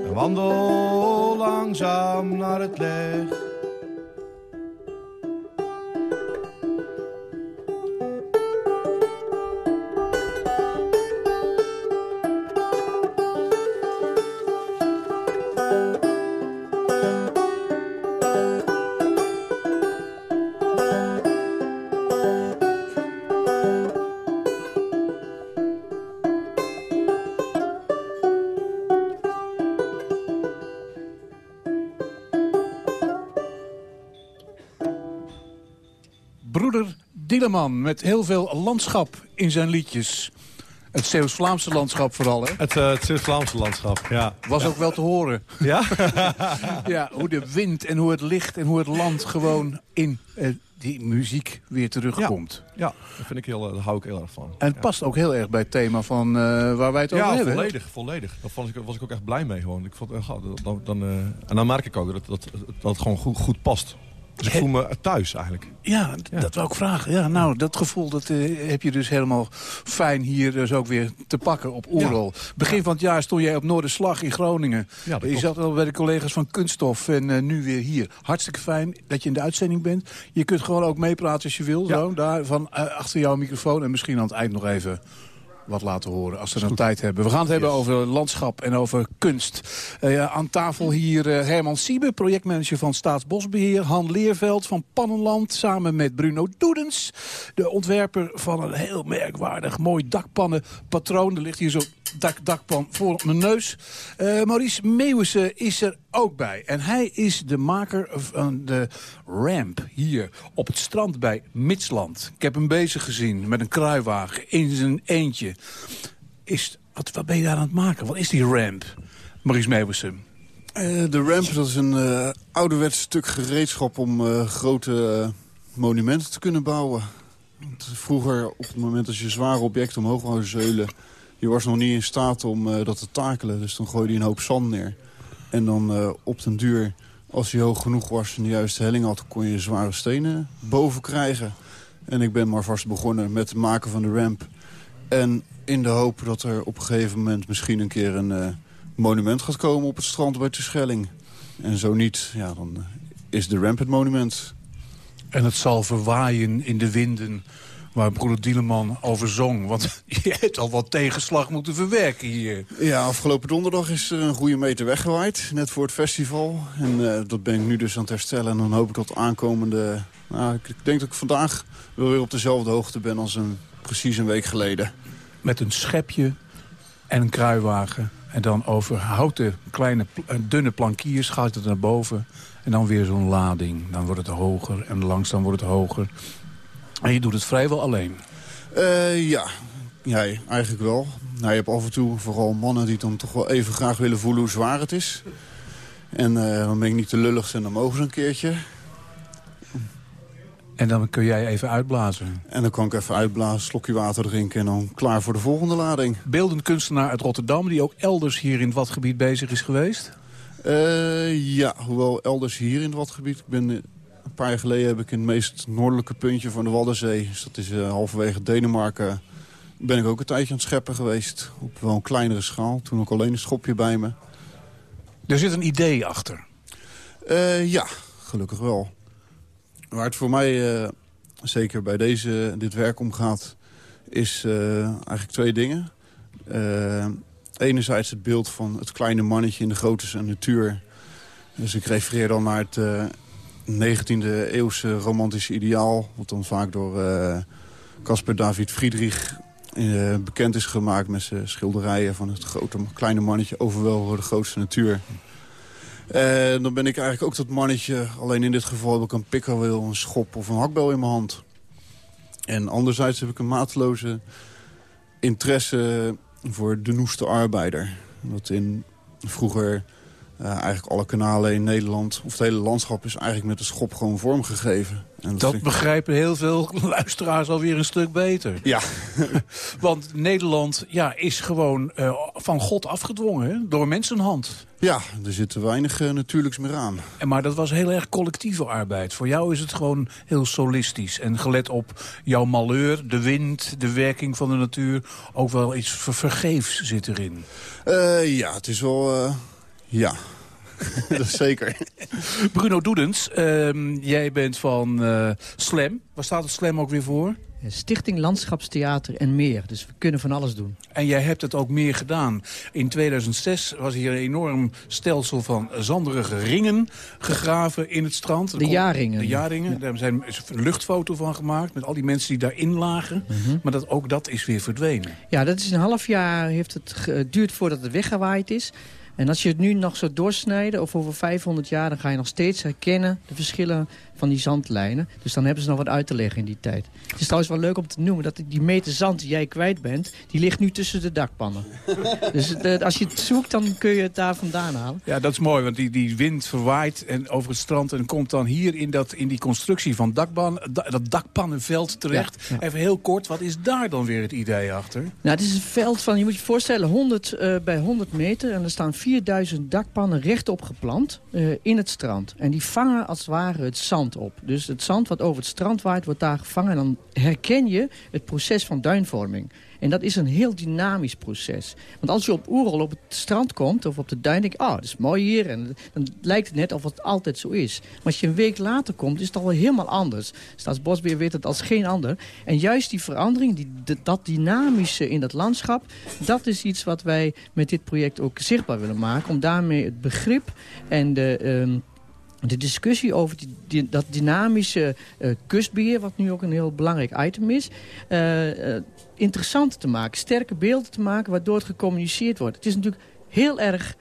En wandel langzaam naar het licht.
Dieleman met heel veel landschap in zijn liedjes. Het Zeeuws-Vlaamse landschap vooral, hè?
Het, uh, het Zeeuws-Vlaamse landschap, ja.
Was
ja.
ook wel te horen.
Ja?
ja, hoe de wind en hoe het licht en hoe het land gewoon in uh, die muziek weer terugkomt.
Ja, ja dat vind ik heel, daar hou ik heel erg van.
En het
ja.
past ook heel erg bij het thema van uh, waar wij het over hebben.
Ja, volledig, volledig. Daar was ik, was ik ook echt blij mee gewoon. Ik vond, dan, dan, en dan merk ik ook dat, dat, dat het gewoon goed, goed past. Dus ik voel me thuis eigenlijk.
Ja, ja, dat wil ik vragen. Ja, nou, dat gevoel dat, uh, heb je dus helemaal fijn hier dus ook weer te pakken op Oerol. Ja. Begin van het jaar stond jij op Noorderslag in Groningen. Ja, je zat al bij de collega's van Kunststof en uh, nu weer hier. Hartstikke fijn dat je in de uitzending bent. Je kunt gewoon ook meepraten als je wil. Zo, daar van uh, achter jouw microfoon. En misschien aan het eind nog even wat laten horen als we dan tijd hebben. We gaan het yes. hebben over landschap en over kunst. Uh, aan tafel hier uh, Herman Siebe, projectmanager van Staatsbosbeheer. Han Leerveld van Pannenland, samen met Bruno Doedens. De ontwerper van een heel merkwaardig mooi dakpannenpatroon. Er ligt hier zo'n dak, dakpan voor mijn neus. Uh, Maurice Meeuwissen is er ook bij. En hij is de maker van de ramp hier op het strand bij Mitsland. Ik heb hem bezig gezien met een kruiwagen in zijn eentje. Is, wat, wat ben je daar aan het maken? Wat is die ramp, Maurice Meeuwissen?
Uh, de ramp dat is een uh, ouderwets stuk gereedschap om grote monumenten te kunnen bouwen. Want vroeger, op het moment dat je zware objecten omhoog wou zeulen... je was nog niet in staat om dat te takelen. Dus dan gooide je een hoop zand neer. En dan op den duur, als hij hoog genoeg was en de juiste helling had... kon je zware stenen boven krijgen. En ik ben maar vast begonnen met het maken van de ramp. En in de hoop dat er op een gegeven moment misschien een keer een uh, monument gaat komen op het strand bij Terschelling. En zo niet, ja, dan is de ramp het monument.
En het zal verwaaien in de winden waar broeder Dieleman over zong. Want je hebt al wat tegenslag moeten verwerken hier.
Ja, afgelopen donderdag is er een goede meter weggewaaid. Net voor het festival. En eh, dat ben ik nu dus aan het herstellen. En dan hoop ik dat aankomende... Nou, ik, denk dat ik vandaag wel weer op dezelfde hoogte ben als een, precies een week geleden.
Met een schepje en een kruiwagen. En dan over houten kleine eh, dunne plankiers gaat het naar boven. En dan weer zo'n lading. Dan wordt het hoger en langzaam wordt het hoger. En je doet het vrijwel alleen.
Eh, ja. ja, eigenlijk wel. Nou, je hebt af en toe vooral mannen die dan toch wel even graag willen voelen hoe zwaar het is. En eh, dan ben ik niet te lullig en dan mogen ze een keertje.
En dan kun jij even uitblazen.
En dan kan ik even uitblazen, slokje water drinken en dan klaar voor de volgende lading.
Beeldend kunstenaar uit Rotterdam... die ook elders hier in het Wadgebied bezig is geweest.
Eh, ja, hoewel elders hier in het Wadgebied. Ik ben, een paar jaar geleden heb ik in het meest noordelijke puntje van de Waddenzee... dus dat is eh, halverwege Denemarken... ben ik ook een tijdje aan het scheppen geweest. Op wel een kleinere schaal. Toen ook alleen een schopje bij me.
Er zit een idee achter.
Eh, ja, gelukkig wel. Waar het voor mij eh, zeker bij deze, dit werk om gaat... is eigenlijk twee dingen. Enerzijds het beeld van het kleine mannetje in de grote natuur. Dus ik refereer dan naar het 19e eeuwse romantische ideaal... wat dan vaak door eh, Caspar David Friedrich eh, bekend is gemaakt... met zijn schilderijen van het grote, kleine mannetje overweldigd door de grootste natuur. En dan ben ik eigenlijk ook dat mannetje. Alleen in dit geval heb ik een pikkerwil, een schop of een hakbel in mijn hand. En anderzijds heb ik een mateloze interesse voor de noeste arbeider. Dat in vroeger eh, eigenlijk alle kanalen in Nederland... of het hele landschap is eigenlijk met de schop gewoon vormgegeven. En
Dat,
ik-
begrijpen heel veel luisteraars alweer een stuk beter.
Ja.
Want Nederland ja, is gewoon eh, van God afgedwongen, hè? door mensenhand.
Ja, er zit te weinig eh, natuurlijks meer aan.
En Maar dat was heel erg collectieve arbeid. Voor jou is het gewoon heel solistisch. En gelet op jouw malheur, de wind, de werking van de natuur... ook wel iets ver- vergeefs zit erin.
Ja, het is wel... ja, dat is zeker.
Bruno Doedens, ehm, jij bent van eh, Slam. Waar staat het Slam ook weer voor?
Stichting Landschapstheater en meer. Dus we kunnen van alles doen.
En jij hebt het ook meer gedaan. In 2006 was hier een enorm stelsel van zanderige ringen gegraven in het strand.
De
kon-
jaarringen.
De jaarringen. Daar zijn is een luchtfoto van gemaakt met al die mensen die daarin lagen.
Mhm.
Maar dat, ook dat is weer verdwenen.
Ja, dat is een half jaar heeft het geduurd voordat het weggewaaid is. En als je het nu nog zo doorsnijden, of over 500 jaar... dan ga je nog steeds herkennen de verschillen van die zandlijnen. Dus dan hebben ze nog wat uit te leggen in die tijd. Het is trouwens wel leuk om te noemen dat die meter zand die jij kwijt bent... die ligt nu tussen de dakpannen. dus het, eh, als je het zoekt, dan kun je het daar vandaan halen.
Ja, dat is mooi, want die, die wind verwaait en over het strand... en komt dan hier in, dat, in die constructie van dakpan, da- dat dakpannenveld terecht.
Ja, ja.
Even heel kort, wat is daar dan weer het idee achter?
Nou, het is een veld van, je moet je voorstellen, 100 eh, bij 100 meter. En er staan 4000 dakpannen rechtop geplant eh, in het strand. En die vangen als het ware het zand op. Dus het zand wat over het strand waait, wordt daar gevangen. En dan herken je het proces van duinvorming. En dat is een heel dynamisch proces. Want als je op Oerol op het strand komt of op de duin, denk je... oh, dat is mooi hier. En dan lijkt het net of het altijd zo is. Maar als je een week later komt, is het al helemaal anders. Staatsbosbeheer weet het als geen ander. En juist die verandering, die, dat dynamische in dat landschap... dat is iets wat wij met dit project ook zichtbaar willen maken. Om daarmee het begrip en de... ehm, de discussie over die, dat dynamische eh, kustbeheer... wat nu ook een heel belangrijk item is... eh, eh, interessant te maken, sterke beelden te maken... waardoor het gecommuniceerd wordt. Het is natuurlijk heel erg...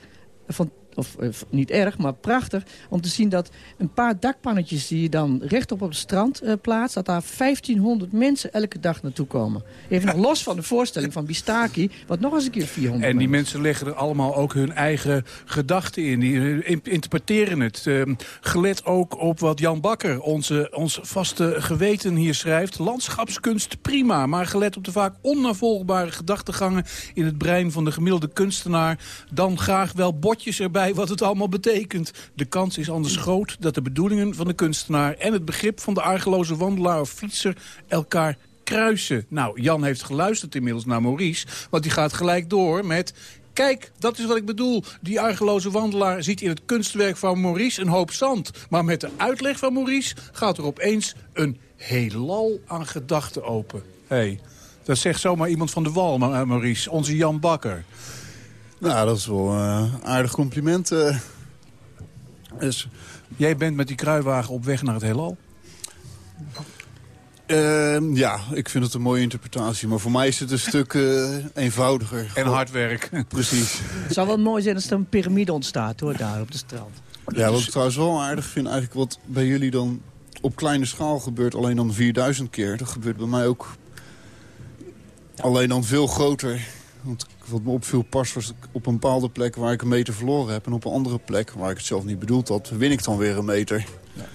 Van, of eh, niet erg, maar prachtig om te zien dat een paar dakpannetjes... die je dan rechtop op het strand eh, plaatst... dat daar 1500 mensen elke dag naartoe komen. Even nog los van de voorstelling van Bistaki... wat nog eens een keer 400
En die mensen leggen er allemaal ook hun eigen gedachten in. Die in- interpreteren het. Ehm, gelet ook op wat Jan Bakker, onze, ons vaste geweten hier schrijft. Landschapskunst prima, maar gelet op de vaak onnavolgbare gedachtegangen... in het brein van de gemiddelde kunstenaar... dan graag wel botjes erbij wat het allemaal betekent. De kans is anders groot dat de bedoelingen van de kunstenaar... en het begrip van de argeloze wandelaar of fietser elkaar kruisen. Nou, Jan heeft geluisterd inmiddels naar Maurice, want die gaat gelijk door met... Kijk, dat is wat ik bedoel. Die argeloze wandelaar ziet in het kunstwerk van Maurice een hoop zand. Maar met de uitleg van Maurice gaat er opeens een heelal aan gedachten open. hey, dat zegt zomaar iemand van de wal, Ma- Maurice. Onze Jan Bakker.
Nou, dat is wel een aardig compliment. eh. Dus,
Jij bent met die kruiwagen op weg naar het heelal.
Ehm, ja, ik vind het een mooie interpretatie. Maar voor mij is het een stuk eh, eenvoudiger.
En hard werk.
Precies.
Het zou wel mooi zijn als er een piramide ontstaat hoor, daar op de strand.
Ja, wat ik trouwens wel aardig vind, eigenlijk wat bij jullie dan op kleine schaal gebeurt, alleen dan 4000 keer. Dat gebeurt bij mij ook alleen dan veel groter. Want wat me opviel pas was op een bepaalde plek waar ik een meter verloren heb. En op een andere plek, waar ik het zelf niet bedoeld had, win ik dan weer een meter.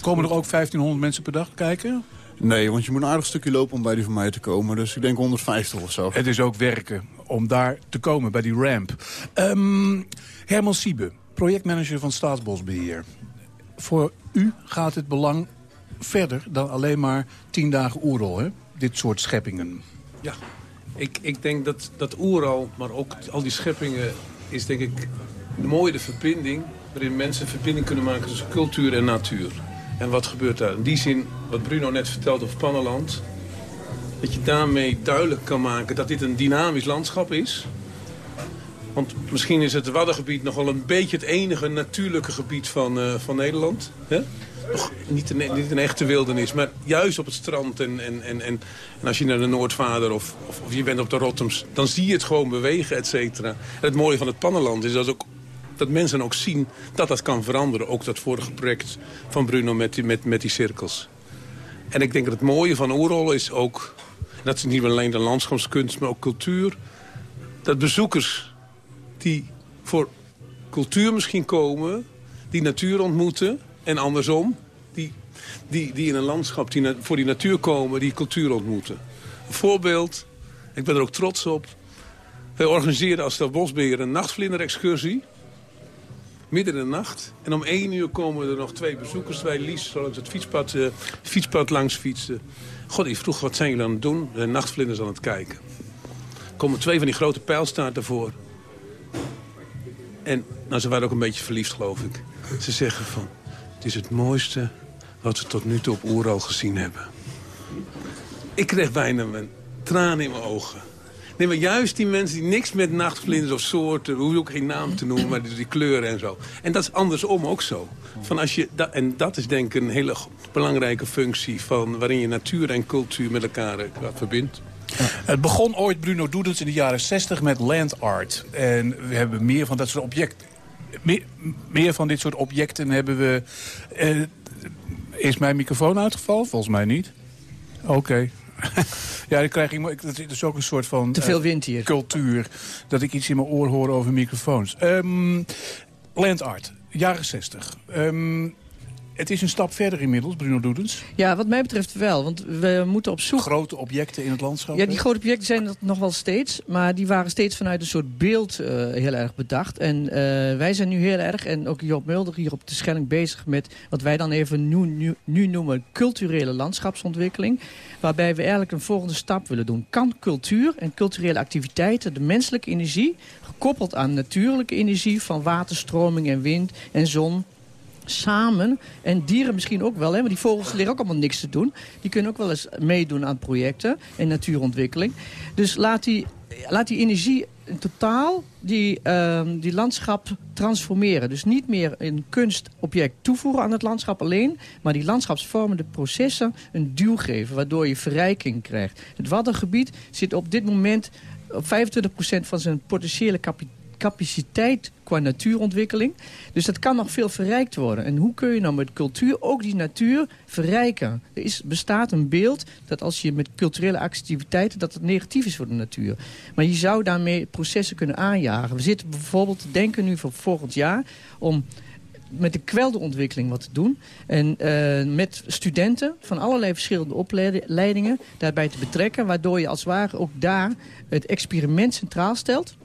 Komen er ook 1500 mensen per dag kijken?
Nee, want je moet een aardig stukje lopen om bij die van mij te komen. Dus ik denk 150 of zo.
Het is ook werken om daar te komen bij die ramp. Ehm, Herman Siebe, projectmanager van Staatsbosbeheer. Voor u gaat het belang verder dan alleen maar 10 dagen oerol, hè? Dit soort scheppingen.
Ja, ik, ik denk dat, dat Oeral, maar ook al die scheppingen... is denk ik mooi de verbinding... waarin mensen verbinding kunnen maken tussen cultuur en natuur. En wat gebeurt daar? In die zin, wat Bruno net vertelde over Pannenland... dat je daarmee duidelijk kan maken dat dit een dynamisch landschap is... Want misschien is het Waddengebied nog wel een beetje het enige natuurlijke gebied van, eh, van Nederland. Hè? Niet, een, niet een echte wildernis, maar juist op het strand. En, en, en, en, als je naar de Noordvader of, of, of je bent op de Rottums... dan zie je het gewoon bewegen, et cetera. En het mooie van het Pannenland is dat, ook, dat mensen ook zien dat dat kan veranderen. Ook dat vorige project van Bruno met die, met, met die cirkels. En ik denk dat het mooie van Oerol is ook... dat is niet alleen de landschapskunst, maar ook cultuur... dat bezoekers die voor cultuur misschien komen... die natuur ontmoeten en andersom... die, die, die in een landschap die voor die natuur komen, die cultuur ontmoeten. Een voorbeeld, ik ben er ook trots op... wij organiseren als Stadbosbeheer een nachtvlinderexcursie... midden in de nacht. En om één uur komen er nog twee bezoekers. Wij Lies langs het fietspad, eh, fietspad langs fietsen. God, die vroeg, wat zijn jullie aan het doen? De nachtvlinders aan het kijken. Er komen twee van die grote pijlstaarten voor. En nou, ze waren ook een beetje verliefd, geloof ik. Ze zeggen van, het is het mooiste wat we tot nu toe op Oeral gezien hebben. Ik kreeg bijna mijn tranen in mijn ogen. Nee, maar juist die mensen die niks met nachtvlinders of soorten... hoef je ook geen naam te noemen, maar die, kleuren en zo. En dat is andersom ook zo. Van als je, dat, en dat is denk ik een hele belangrijke functie... Van, waarin je natuur en cultuur met elkaar eh, verbindt.
Het begon ooit, Bruno Doedens, in de jaren 60 met land art. En we hebben meer van dat soort objecten. Meer, meer van dit soort objecten hebben we... eh, is mijn microfoon uitgevallen? Volgens mij niet. Oké. ja, dan krijg ik... Het is ook een soort van...
Te veel
eh,
wind hier.
Cultuur. Dat ik iets in mijn oor hoor over microfoons. Ehm, land art, jaren 60. Ehm, het is een stap verder inmiddels, Bruno Doedens.
Ja, wat mij betreft wel. Want we moeten op zoek...
Grote objecten in het landschap.
Ja, die grote projecten zijn dat nog wel steeds. Maar die waren steeds vanuit een soort beeld eh, heel erg bedacht. En eh, wij zijn nu heel erg, en ook Job Mulder hier op de Schelling bezig met... wat wij dan even nu, nu, nu noemen culturele landschapsontwikkeling. Waarbij we eigenlijk een volgende stap willen doen. Kan cultuur en culturele activiteiten, de menselijke energie... gekoppeld aan natuurlijke energie van waterstroming en wind en zon samen, en dieren misschien ook wel, hè, want die vogels leren ook allemaal niks te doen. Die kunnen ook wel eens meedoen aan projecten en natuurontwikkeling. Dus laat die, laat die energie in totaal die, ehm, die landschap transformeren. Dus niet meer een kunstobject toevoegen aan het landschap alleen... maar die landschapsvormende processen een duw geven... waardoor je verrijking krijgt. Het Waddengebied zit op dit moment op 25% van zijn potentiële capaciteit qua natuurontwikkeling. Dus dat kan nog veel verrijkt worden. En hoe kun je nou met cultuur ook die natuur verrijken? Er is, bestaat een beeld dat als je met culturele activiteiten... dat het negatief is voor de natuur. Maar je zou daarmee processen kunnen aanjagen. We zitten bijvoorbeeld te denken nu voor volgend jaar... om met de kwelderontwikkeling wat te doen. En eh, met studenten van allerlei verschillende opleidingen daarbij te betrekken. Waardoor je als het ware ook daar het experiment centraal stelt.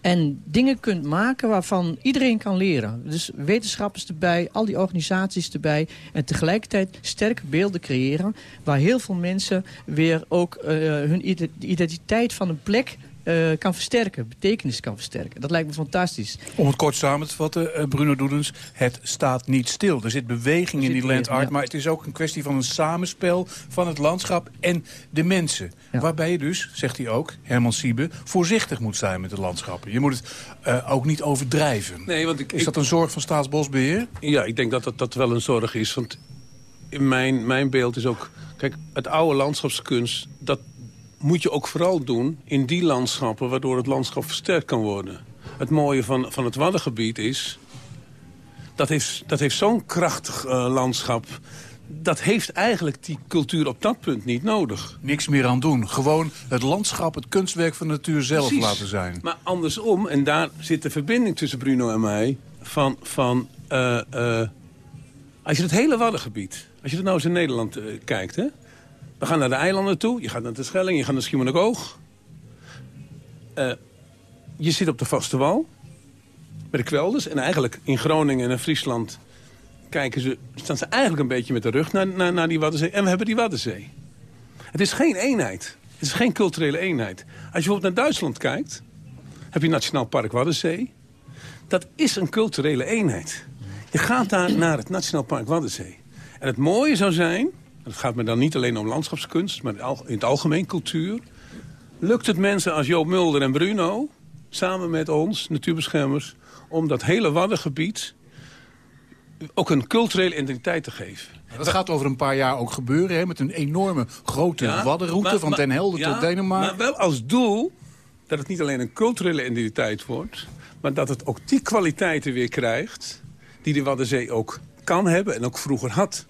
En dingen kunt maken waarvan iedereen kan leren. Dus wetenschappers erbij, al die organisaties erbij. En tegelijkertijd sterke beelden creëren... waar heel veel mensen weer ook eh, hun ide- de identiteit van een plek eh, kan versterken, betekenis kan versterken. Dat lijkt me fantastisch.
Om het kort samen te vatten, eh, Bruno Doedens, het staat niet stil. Er zit beweging in die land art,
ja.
maar het is ook een kwestie van een samenspel van het landschap en de mensen. Waarbij je dus, zegt hij ook, Herman Siebe, voorzichtig moet zijn met de landschappen. Je moet het eh, ook niet overdrijven.
Nee, want ik,
Is
ik-
dat een zorg van Staatsbosbeheer?
Ja, ik denk dat dat, dat wel een zorg is. Want in mijn, mijn beeld is ook... Kijk, het oude landschapskunst... dat moet je ook vooral doen in die landschappen... waardoor het landschap versterkt kan worden. Het mooie van, van het Waddengebied is... dat heeft, dat heeft zo'n krachtig eh, landschap... dat heeft eigenlijk die cultuur op dat punt niet nodig.
Niks meer aan doen. Gewoon het landschap, het kunstwerk van de natuur zelf
Precies.
laten zijn.
Maar andersom, en daar zit de verbinding tussen Bruno en mij... van, van eh, eh, als je het hele Waddengebied... als je het nou eens in Nederland kijkt... Hè, we gaan naar de eilanden toe, je gaat naar de Schelling... je gaat naar Schiermonnikoog. Eh je zit op de vaste wal... met de kwelders. En eigenlijk in Groningen en Friesland... Kijken ze, staan ze eigenlijk een beetje met de rug naar, naar die Waddenzee. En we hebben die Waddenzee. Het is geen eenheid. Het is geen culturele eenheid. Als je bijvoorbeeld naar Duitsland kijkt... heb je Nationaal Park Waddenzee. Dat is een culturele eenheid. Je gaat daar naar het Nationaal Park Waddenzee. En het mooie zou zijn... het gaat me dan niet alleen om landschapskunst... maar in het algemeen cultuur... lukt het mensen als Joop Mulder en Bruno... samen met ons, natuurbeschermers... om dat hele Waddengebied ook een culturele identiteit te geven.
Dat gaat over een paar jaar ook gebeuren, hè, met een enorme grote
Ja,
waddenroute
maar-
van Den Helder
ja,
tot Denemarken.
Maar wel als doel dat het niet alleen een culturele identiteit wordt... maar dat het ook die kwaliteiten weer krijgt... die de Waddenzee ook kan hebben en ook vroeger had.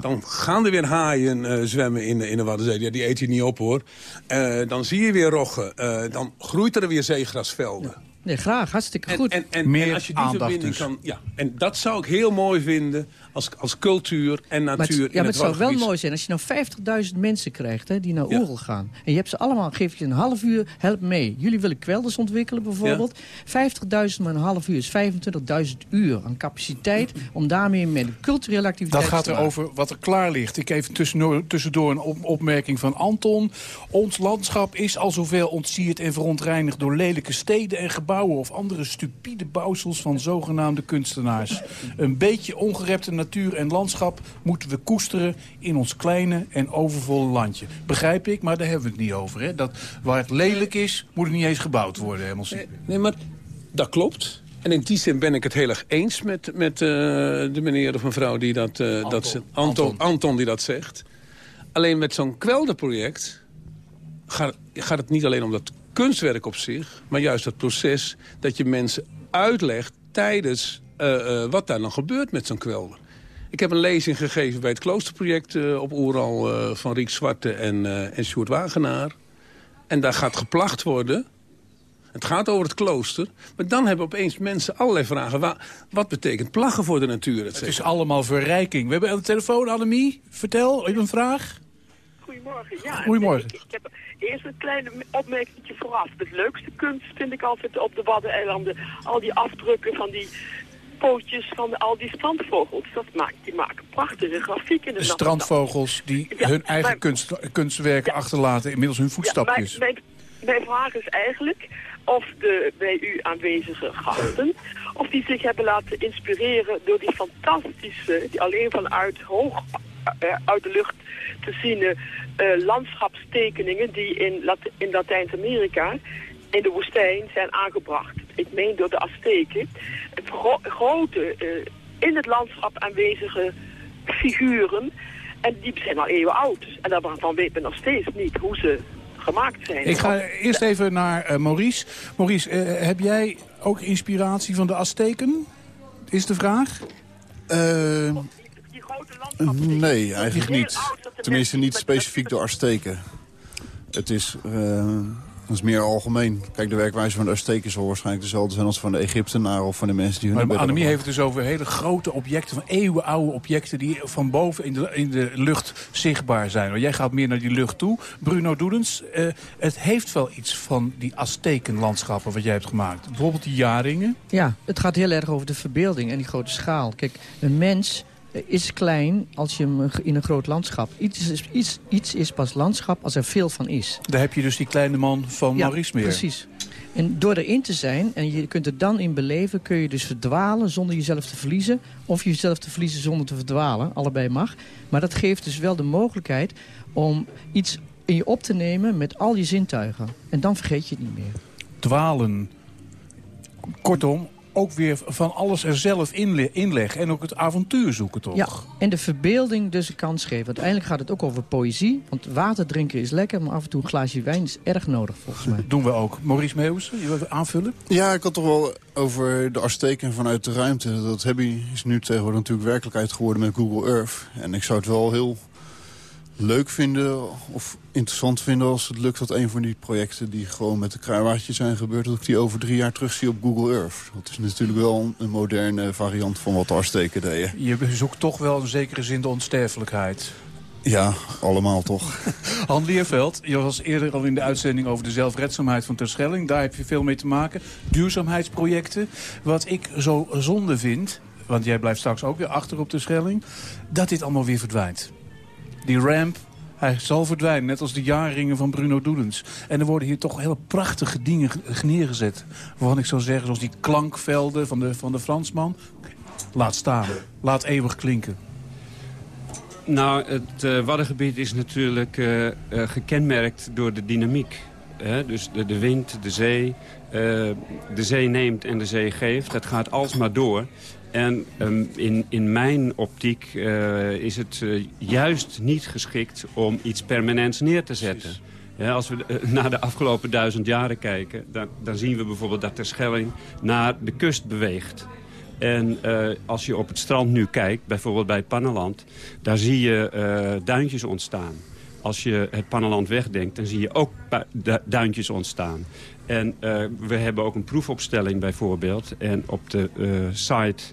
Dan gaan er weer haaien eh, zwemmen in, de- in de Waddenzee. Ja, die eet je niet op, hoor. Eh, dan zie je weer roggen. Eh, dan groeit er weer zeegrasvelden.
Nee, graag, hartstikke goed.
En, en, en als je die verbinding
dus.
kan... Ja, en dat zou ik heel mooi vinden als, als cultuur en
Maar
natuur
het, ja, maar het zou wel mooi zijn als je nou 50.000 mensen krijgt hè, die naar Oerol gaan. En je hebt ze allemaal, geef je een half uur, help mee. Jullie willen kwelders ontwikkelen bijvoorbeeld. 50.000 maar een half uur is 25.000 uur aan capaciteit... om daarmee met een culturele activiteit
Dat gaat er over wat er klaar ligt. Ik even tussendoor, tussendoor een op- opmerking van Anton. Ons landschap is al zoveel ontsierd en verontreinigd... door lelijke steden en gebouwen... of andere stupide bouwsels van zogenaamde kunstenaars. Een beetje ongerepte natuur en landschap... moeten we koesteren in ons kleine en overvolle landje. Begrijp ik, maar daar hebben we het niet over. Hè? Dat, waar het lelijk is, moet het niet eens gebouwd worden, helemaal
Nee, maar dat klopt. En in die zin ben ik het heel erg eens met, met eh, de meneer of mevrouw die dat, eh, dat zegt. Anton, Anton. die dat zegt. Alleen met zo'n kwelderproject gaat, gaat het niet alleen om dat kunstwerk op zich... maar juist het proces dat je mensen uitlegt tijdens eh, eh, wat daar dan gebeurt met zo'n kwelder. Ik heb een lezing gegeven bij het kloosterproject eh, op Oeral... eh, van Riek Zwarte en, eh en Sjoerd Wagenaar. En daar gaat geplacht worden... Het gaat over het klooster. Maar dan hebben opeens mensen allerlei vragen. Wa- wat betekent plaggen voor de natuur?
Het is allemaal verrijking. We hebben aan de telefoon, Annemie. Vertel, heb je een vraag?
Goedemorgen. Ja,
Goedemorgen.
Ik, ik heb eerst een klein opmerking vooraf. Het leukste kunst vind ik altijd op de Waddeneilanden. Al die afdrukken van die pootjes van al die strandvogels. Dat maakt, die maken prachtige grafieken.
De strandvogels die
Ja,
hun eigen
maar-
kunst, kunstwerken achterlaten... inmiddels hun voetstapjes.
Ja, mijn, vraag is eigenlijk of de bij u aanwezige gasten... of die zich hebben laten inspireren door die fantastische... die alleen vanuit hoog eh, uit de lucht te zien eh, landschapstekeningen... die in, Lat- in Latijns-Amerika in de woestijn zijn aangebracht. Ik meen door de Azteken. Gro- grote, eh, in het landschap aanwezige figuren... En die zijn al eeuwen oud. En daarvan weet men nog steeds niet hoe ze gemaakt zijn.
Ik ga eerst even naar eh, Maurice. Maurice, eh, heb jij ook inspiratie van de Azteken? Is de vraag?
Eh, nee, eigenlijk niet. Tenminste niet specifiek door Azteken. Het is, eh, dat is meer algemeen. Kijk, de werkwijze van de Azteken zal waarschijnlijk dezelfde zijn als van de Egyptenaren of van de mensen die hun
Maar
hebben
Annemie heeft het dus over hele grote objecten, van eeuwenoude objecten... die van boven in de, in de lucht zichtbaar zijn. Maar jij gaat meer naar die lucht toe. Bruno Doedens, eh, het heeft wel iets van die Aztekenlandschappen wat jij hebt gemaakt. Bijvoorbeeld die jaringen.
Ja, het gaat heel erg over de verbeelding en die grote schaal. Kijk, een mens is klein als je hem in een groot landschap... Iets is, iets, iets is pas landschap als er veel van is.
Daar heb je dus die kleine man van
Ja,
Maurice meer.
precies. En door erin te zijn, en je kunt er dan in beleven... kun je dus verdwalen zonder jezelf te verliezen... of jezelf te verliezen zonder te verdwalen. Allebei mag. Maar dat geeft dus wel de mogelijkheid om iets in je op te nemen... met al je zintuigen. En dan vergeet je het niet meer.
Dwalen. Kortom, ook weer van alles er zelf inle- inleggen. En ook het avontuur zoeken, toch?
Ja, en de verbeelding dus een kans geven. Uiteindelijk gaat het ook over poëzie. Want water drinken is lekker, maar af en toe een glaasje wijn is erg nodig volgens mij.
Doen we ook. Maurice Meeuwissen, je wil aanvullen?
Ja, ik had toch wel over de Azteken vanuit de ruimte. Dat hobby is nu tegenwoordig natuurlijk werkelijkheid geworden met Google Earth. En ik zou het wel heel leuk vinden of interessant vinden als het lukt dat een van die projecten die gewoon met de kruiwaardjes zijn gebeurd, dat ik die over drie jaar terugzie op Google Earth. Dat is natuurlijk wel een moderne variant van wat de Azteken deden.
Je zoekt toch wel in zekere zin de onsterfelijkheid.
Ja, allemaal toch.
Han Leerveld, je was eerder al in de uitzending over de zelfredzaamheid van Terschelling. Daar heb je veel mee te maken. Duurzaamheidsprojecten. Wat ik zo zonde vind, want jij blijft straks ook weer achter op Terschelling... dat dit allemaal weer verdwijnt. Die ramp, hij zal verdwijnen, net als de jaarringen van Bruno Doedens. En er worden hier toch hele prachtige dingen ge- neergezet. Waarvan ik zou zeggen, zoals die klankvelden van de, van de Fransman. Laat staan, laat eeuwig klinken.
Nou, het eh, Waddengebied is natuurlijk eh, eh, gekenmerkt door de dynamiek. Hè? Dus de, de wind, de zee. de zee neemt en de zee geeft. Dat gaat alsmaar door. En ehm, in, in mijn optiek eh, is het eh, juist niet geschikt om iets permanents neer te zetten. Ja, als we eh, naar de afgelopen duizend jaren kijken... Dan, dan zien we bijvoorbeeld dat de Schelling naar de kust beweegt. En als je op het strand nu kijkt, bijvoorbeeld bij Panneland... daar zie je duintjes ontstaan. Als je het Panneland wegdenkt, dan zie je ook duintjes ontstaan. En eh, we hebben ook een proefopstelling bijvoorbeeld. En op de eh, site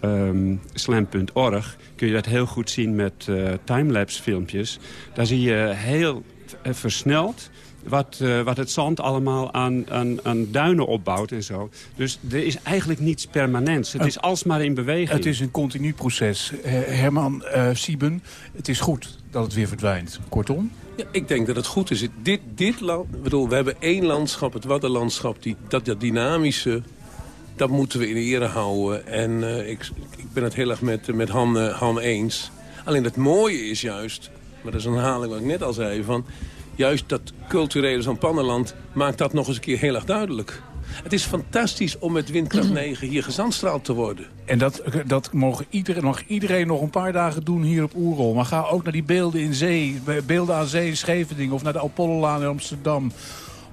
ehm, slam.org kun je dat heel goed zien met eh, timelapse filmpjes. Daar zie je heel versneld wat, eh, wat het zand allemaal aan, aan, aan duinen opbouwt en zo. Dus er is eigenlijk niets permanents. Het is alsmaar in beweging.
Het is een continu proces. Eh, Herman eh, Sieben, het is goed dat het weer verdwijnt. Kortom.
Ja, ik denk dat het goed is. Dit, dit land, bedoel, we hebben één landschap, het Waddenlandschap. Die, dat, dat dynamische, dat moeten we in ere houden. En eh, ik, ik ben het heel erg met, met Han, eh, Han eens. Alleen het mooie is juist, maar dat is een herhaling wat ik net al zei... van juist dat culturele zo'n Pannenland maakt dat nog eens een keer heel erg duidelijk. Het is fantastisch om met windkracht 9 hier gezandstraald te worden.
En dat, dat mogen iedereen, mag iedereen nog een paar dagen doen hier op Oerol. Maar ga ook naar die beelden in zee. Beelden aan zee in Scheveningen. Of naar de Apollolaan in Amsterdam.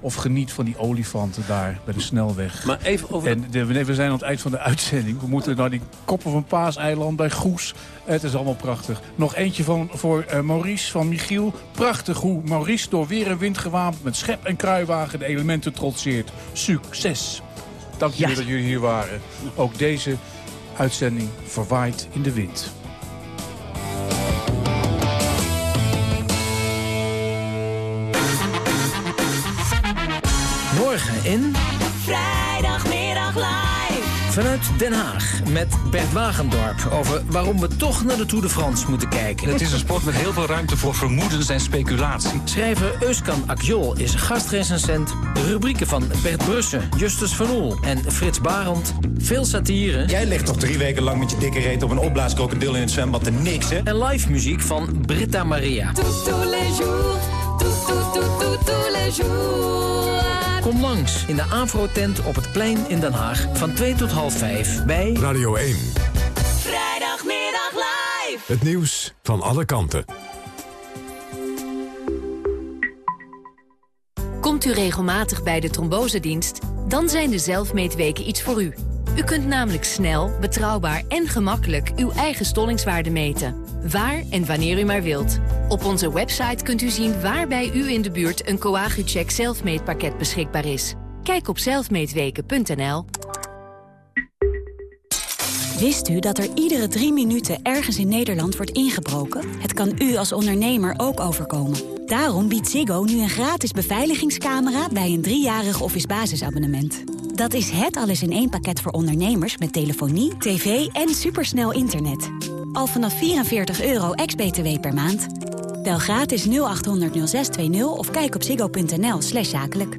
Of geniet van die olifanten daar bij de snelweg.
Maar even over
En de, nee, we zijn aan het eind van de uitzending. We moeten naar die koppen van Paaseiland bij Goes. Het is allemaal prachtig. Nog eentje van, voor eh, Maurice van Michiel. Prachtig hoe Maurice door weer en wind gewapend met schep en kruiwagen de elementen trotseert. Succes. Dank jullie dat jullie hier waren. Ook deze uitzending verwaait in de wind.
In...
Vrijdagmiddag live.
Vanuit Den Haag met Bert Wagendorp over waarom we toch naar de Tour de France moeten kijken.
Het is een sport met heel veel ruimte voor vermoedens en speculatie.
Schrijver Euskan Akjol is gastrecensent. Rubrieken van Bert Brussen, Justus Van Oel en Frits Barend. Veel satire.
Jij ligt toch drie weken lang met je dikke reet op een opblaaskrokodil in het zwembad te niks, hè?
En live muziek van Britta Maria.
Tous les jours, tous, tous, tous, tous les jours.
Kom langs in de Afro-tent op het plein in Den Haag van 2 tot half 5 bij
Radio 1.
Vrijdagmiddag live.
Het nieuws van alle kanten.
Komt u regelmatig bij de trombosedienst? Dan zijn de zelfmeetweken iets voor u. U kunt namelijk snel, betrouwbaar en gemakkelijk uw eigen stollingswaarde meten. Waar en wanneer u maar wilt. Op onze website kunt u zien waar bij u in de buurt een Coagucheck zelfmeetpakket beschikbaar is. Kijk op zelfmeetweken.nl.
Wist u dat er iedere drie minuten ergens in Nederland wordt ingebroken? Het kan u als ondernemer ook overkomen. Daarom biedt Ziggo nu een gratis beveiligingscamera bij een driejarig office basisabonnement. Dat is het alles in één pakket voor ondernemers met telefonie, tv en supersnel internet. Al vanaf 44 euro ex-BTW per maand. Bel gratis 0800 0620 of kijk op ziggo.nl slash zakelijk.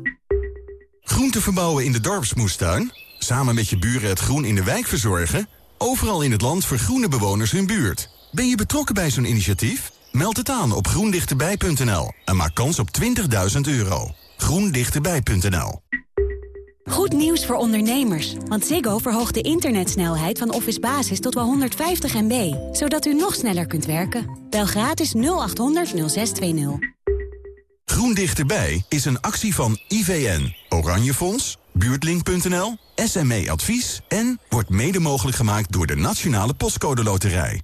Groente verbouwen in de dorpsmoestuin? Samen met je buren het groen in de wijk verzorgen? Overal in het land vergroenen bewoners hun buurt. Ben je betrokken bij zo'n initiatief? Meld het aan op groendichterbij.nl en maak kans op 20.000 euro. groendichterbij.nl
Goed nieuws voor ondernemers, want Ziggo verhoogt de internetsnelheid van Office Basis tot wel 150 MB, zodat u nog sneller kunt werken. Bel gratis 0800 0620.
Groen Dichterbij is een actie van IVN, Oranje Fonds, Buurtlink.nl, SME Advies... en wordt mede mogelijk gemaakt door de Nationale Postcode Loterij.